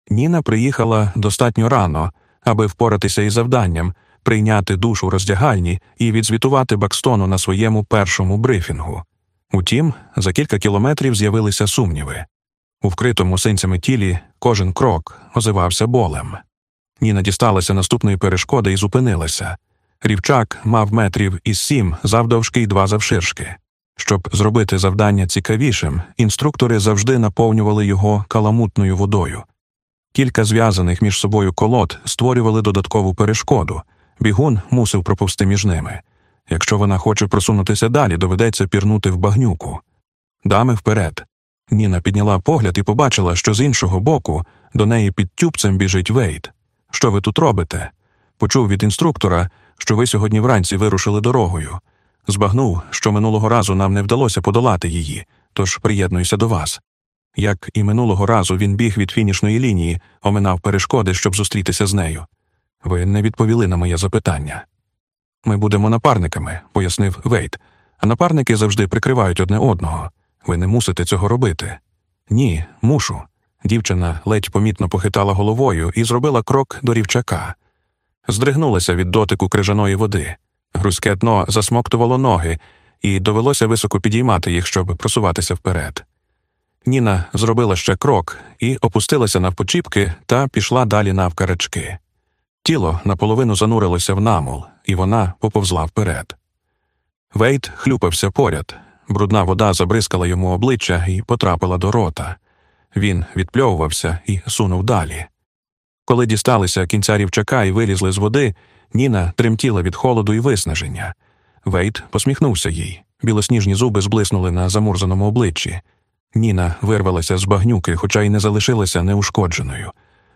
Ніна приїхала достатньо рано, аби впоратися із завданням прийняти душ у роздягальні і відзвітувати Бакстону на своєму першому брифінгу. Утім, за кілька кілометрів з'явилися сумніви. У вкритому синцями тілі кожен крок озивався болем. Ніна дісталася наступної перешкоди і зупинилася. Рівчак мав метрів із сім завдовжки й два завширшки. Щоб зробити завдання цікавішим, інструктори завжди наповнювали його каламутною водою. Кілька зв'язаних між собою колод створювали додаткову перешкоду. Бігун мусив проповсти між ними. Якщо вона хоче просунутися далі, доведеться пірнути в багнюку. Дами вперед. Ніна підняла погляд і побачила, що з іншого боку до неї під тюбцем біжить Вейт. Що ви тут робите? Почув від інструктора, що ви сьогодні вранці вирушили дорогою. Збагнув, що минулого разу нам не вдалося подолати її, тож приєднуюся до вас. Як і минулого разу він біг від фінішної лінії, оминав перешкоди, щоб зустрітися з нею. Ви не відповіли на моє запитання. Ми будемо напарниками, пояснив Вейт, а напарники завжди прикривають одне одного. Ви не мусите цього робити. Ні, мушу. Дівчина ледь помітно похитала головою і зробила крок до рівчака. Здригнулася від дотику крижаної води. Грузьке дно засмоктувало ноги, і довелося високо підіймати їх, щоб просуватися вперед. Ніна зробила ще крок і опустилася навпочіпки та пішла далі навкарачки. Тіло наполовину занурилося в намул, і вона поповзла вперед. Вейт хлюпався поряд. Брудна вода забризкала йому обличчя і потрапила до рота. Він відпльовувався і сунув далі. Коли дісталися кінця рівчака і вилізли з води, Ніна тремтіла від холоду і виснаження. Вейт посміхнувся їй. Білосніжні зуби зблиснули на замурзаному обличчі. Ніна вирвалася з багнюки, хоча й не залишилася неушкодженою.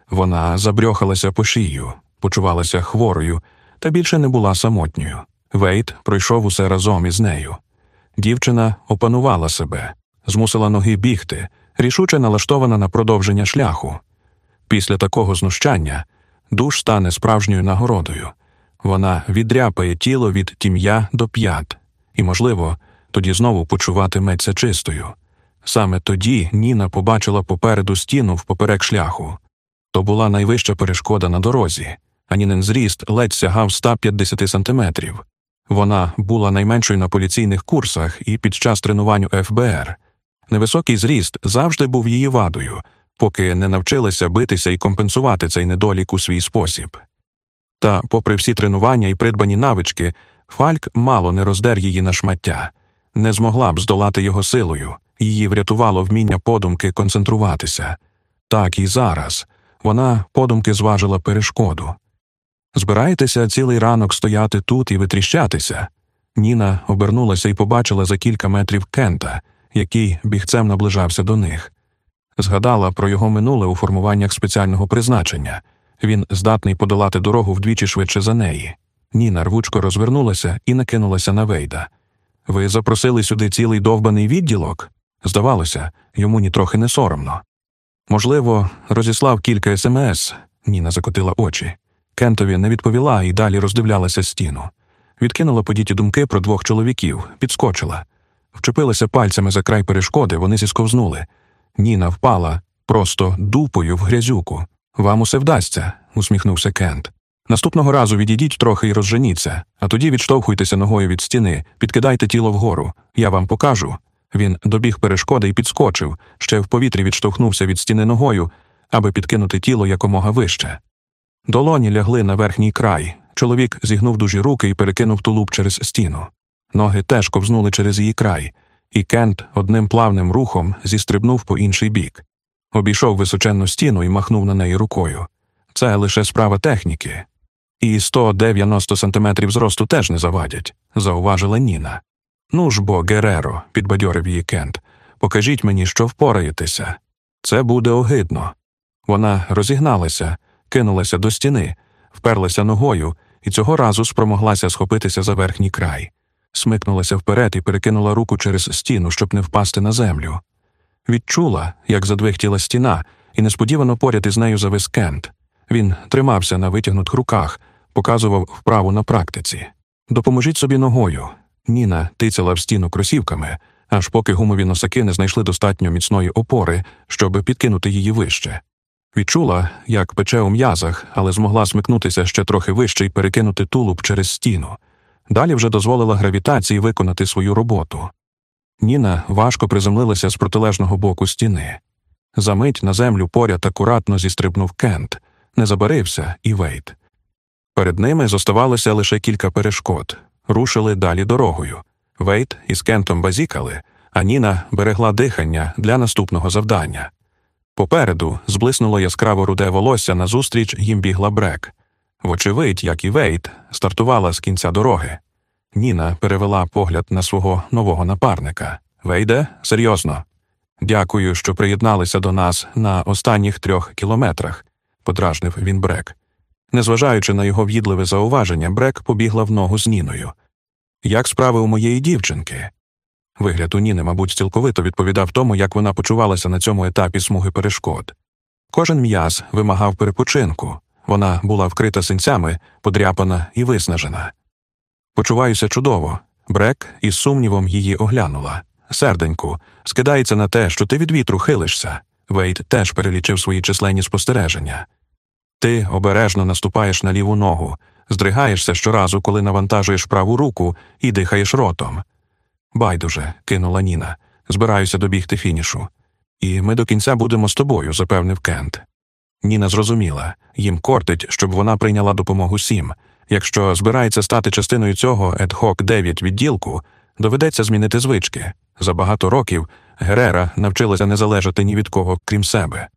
Вона забрьохалася по шию, почувалася хворою та більше не була самотньою. Вейт пройшов усе разом із нею. Дівчина опанувала себе, змусила ноги бігти, рішуче налаштована на продовження шляху. Після такого знущання душ стане справжньою нагородою. Вона відряпає тіло від тім'я до п'ят, і, можливо, тоді знову почуватиметься чистою. Саме тоді Ніна побачила попереду стіну впоперек шляху. То була найвища перешкода на дорозі, а Нінин зріст ледь сягав 150 сантиметрів. Вона була найменшою на поліційних курсах і під час тренувань ФБР. Невисокий зріст завжди був її вадою, поки не навчилася битися і компенсувати цей недолік у свій спосіб. Та, попри всі тренування і придбані навички, Фальк мало не роздер її на шмаття, не змогла б здолати його силою, її врятувало вміння подумки концентруватися. Так і зараз вона подумки зважила перешкоду. Збираєтеся цілий ранок стояти тут і витріщатися? Ніна обернулася і побачила за кілька метрів кента, який бігцем наближався до них. Згадала про його минуле у формуваннях спеціального призначення він здатний подолати дорогу вдвічі швидше за неї. Ніна рвучко розвернулася і накинулася на Вейда. Ви запросили сюди цілий довбаний відділок? Здавалося, йому нітрохи не соромно. Можливо, розіслав кілька смс. Ніна закотила очі. Кентові не відповіла і далі роздивлялася стіну. Відкинула подіті думки про двох чоловіків, підскочила. Вчепилася пальцями за край перешкоди, вони зісковзнули. Ніна впала просто дупою в грязюку. Вам усе вдасться, усміхнувся Кент. Наступного разу відійдіть трохи і розженіться, а тоді відштовхуйтеся ногою від стіни, підкидайте тіло вгору. Я вам покажу. Він добіг перешкоди і підскочив, ще в повітрі відштовхнувся від стіни ногою, аби підкинути тіло якомога вище. Долоні лягли на верхній край. Чоловік зігнув дужі руки і перекинув тулуб через стіну. Ноги теж ковзнули через її край, і Кент одним плавним рухом зістрибнув по інший бік. Обійшов височенну стіну і махнув на неї рукою. Це лише справа техніки. І 190 сантиметрів зросту теж не завадять, зауважила Ніна. Ну ж бо, Гереро, підбадьорив її Кент, покажіть мені, що впораєтеся. Це буде огидно. Вона розігналася, кинулася до стіни, вперлася ногою і цього разу спромоглася схопитися за верхній край, смикнулася вперед і перекинула руку через стіну, щоб не впасти на землю. Відчула, як задвихтіла стіна, і несподівано поряд із нею завис Кент. Він тримався на витягнутих руках, показував вправу на практиці. Допоможіть собі ногою. Ніна тицяла в стіну кросівками, аж поки гумові носаки не знайшли достатньо міцної опори, щоб підкинути її вище. Відчула, як пече у м'язах, але змогла смикнутися ще трохи вище і перекинути тулуб через стіну. Далі вже дозволила гравітації виконати свою роботу. Ніна важко приземлилася з протилежного боку стіни. Замить на землю поряд акуратно зістрибнув Кент, не забарився і Вейт. Перед ними зоставалося лише кілька перешкод, рушили далі дорогою. Вейт із Кентом базікали, а Ніна берегла дихання для наступного завдання. Попереду зблиснуло яскраво руде волосся назустріч їм бігла брек. Вочевидь, як і Вейт, стартувала з кінця дороги. Ніна перевела погляд на свого нового напарника. Вейде, серйозно. Дякую, що приєдналися до нас на останніх трьох кілометрах, подражнив він брек. Незважаючи на його в'їдливе зауваження, Брек побігла в ногу з Ніною. Як справи у моєї дівчинки? Вигляд у Ніни, мабуть, цілковито відповідав тому, як вона почувалася на цьому етапі смуги перешкод. Кожен м'яз вимагав перепочинку, вона була вкрита синцями, подряпана і виснажена. Почуваюся чудово. Брек із сумнівом її оглянула. Серденьку, скидається на те, що ти від вітру хилишся. Вейт теж перелічив свої численні спостереження. Ти обережно наступаєш на ліву ногу, здригаєшся щоразу, коли навантажуєш праву руку і дихаєш ротом. Байдуже, кинула Ніна, збираюся добігти фінішу. І ми до кінця будемо з тобою, запевнив Кент. Ніна зрозуміла їм кортить, щоб вона прийняла допомогу сім. Якщо збирається стати частиною цього Едхок 9 відділку, доведеться змінити звички. За багато років Герера навчилася не залежати ні від кого, крім себе.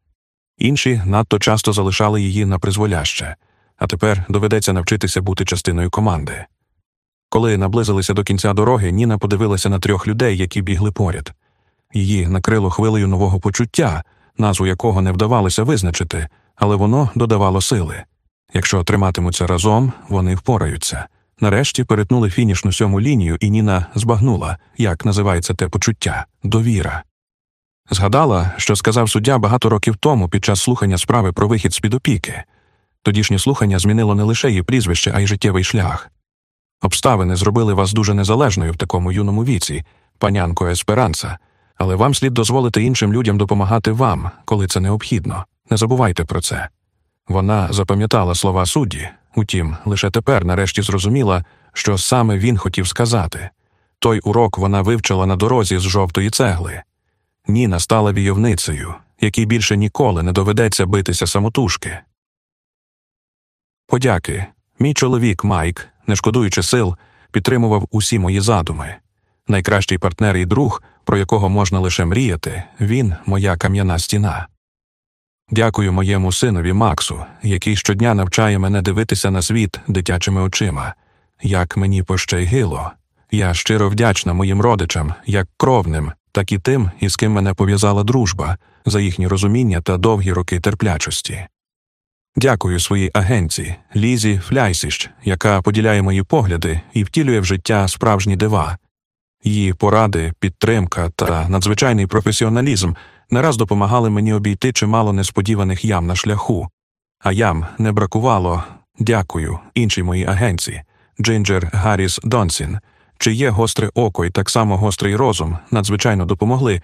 Інші надто часто залишали її на призволяще, а тепер доведеться навчитися бути частиною команди. Коли наблизилися до кінця дороги, Ніна подивилася на трьох людей, які бігли поряд. Її накрило хвилею нового почуття, назву якого не вдавалося визначити, але воно додавало сили. Якщо триматимуться разом, вони впораються. Нарешті перетнули фінішну сьому лінію, і Ніна збагнула, як називається те почуття довіра. Згадала, що сказав суддя багато років тому під час слухання справи про вихід з під опіки. Тодішнє слухання змінило не лише її прізвище, а й життєвий шлях. Обставини зробили вас дуже незалежною в такому юному віці, панянко Есперанца, але вам слід дозволити іншим людям допомагати вам, коли це необхідно. Не забувайте про це. Вона запам'ятала слова судді, утім, лише тепер нарешті зрозуміла, що саме він хотів сказати. Той урок вона вивчила на дорозі з жовтої цегли. Ніна стала війовницею, якій більше ніколи не доведеться битися самотужки. Подяки. Мій чоловік Майк, не шкодуючи сил, підтримував усі мої задуми. Найкращий партнер і друг, про якого можна лише мріяти, він моя кам'яна стіна. Дякую моєму синові Максу, який щодня навчає мене дивитися на світ дитячими очима. Як мені пощайгило. Я щиро вдячна моїм родичам, як кровним, так і тим, із ким мене пов'язала дружба, за їхні розуміння та довгі роки терплячості. Дякую своїй агенці Лізі Фляйсіщ, яка поділяє мої погляди і втілює в життя справжні дива. Її поради, підтримка та надзвичайний професіоналізм не раз допомагали мені обійти чимало несподіваних ям на шляху. А ям не бракувало, дякую, іншій моїй агенції, Джинджер Гарріс Донсін, чиє гостре око і так само гострий розум надзвичайно допомогли,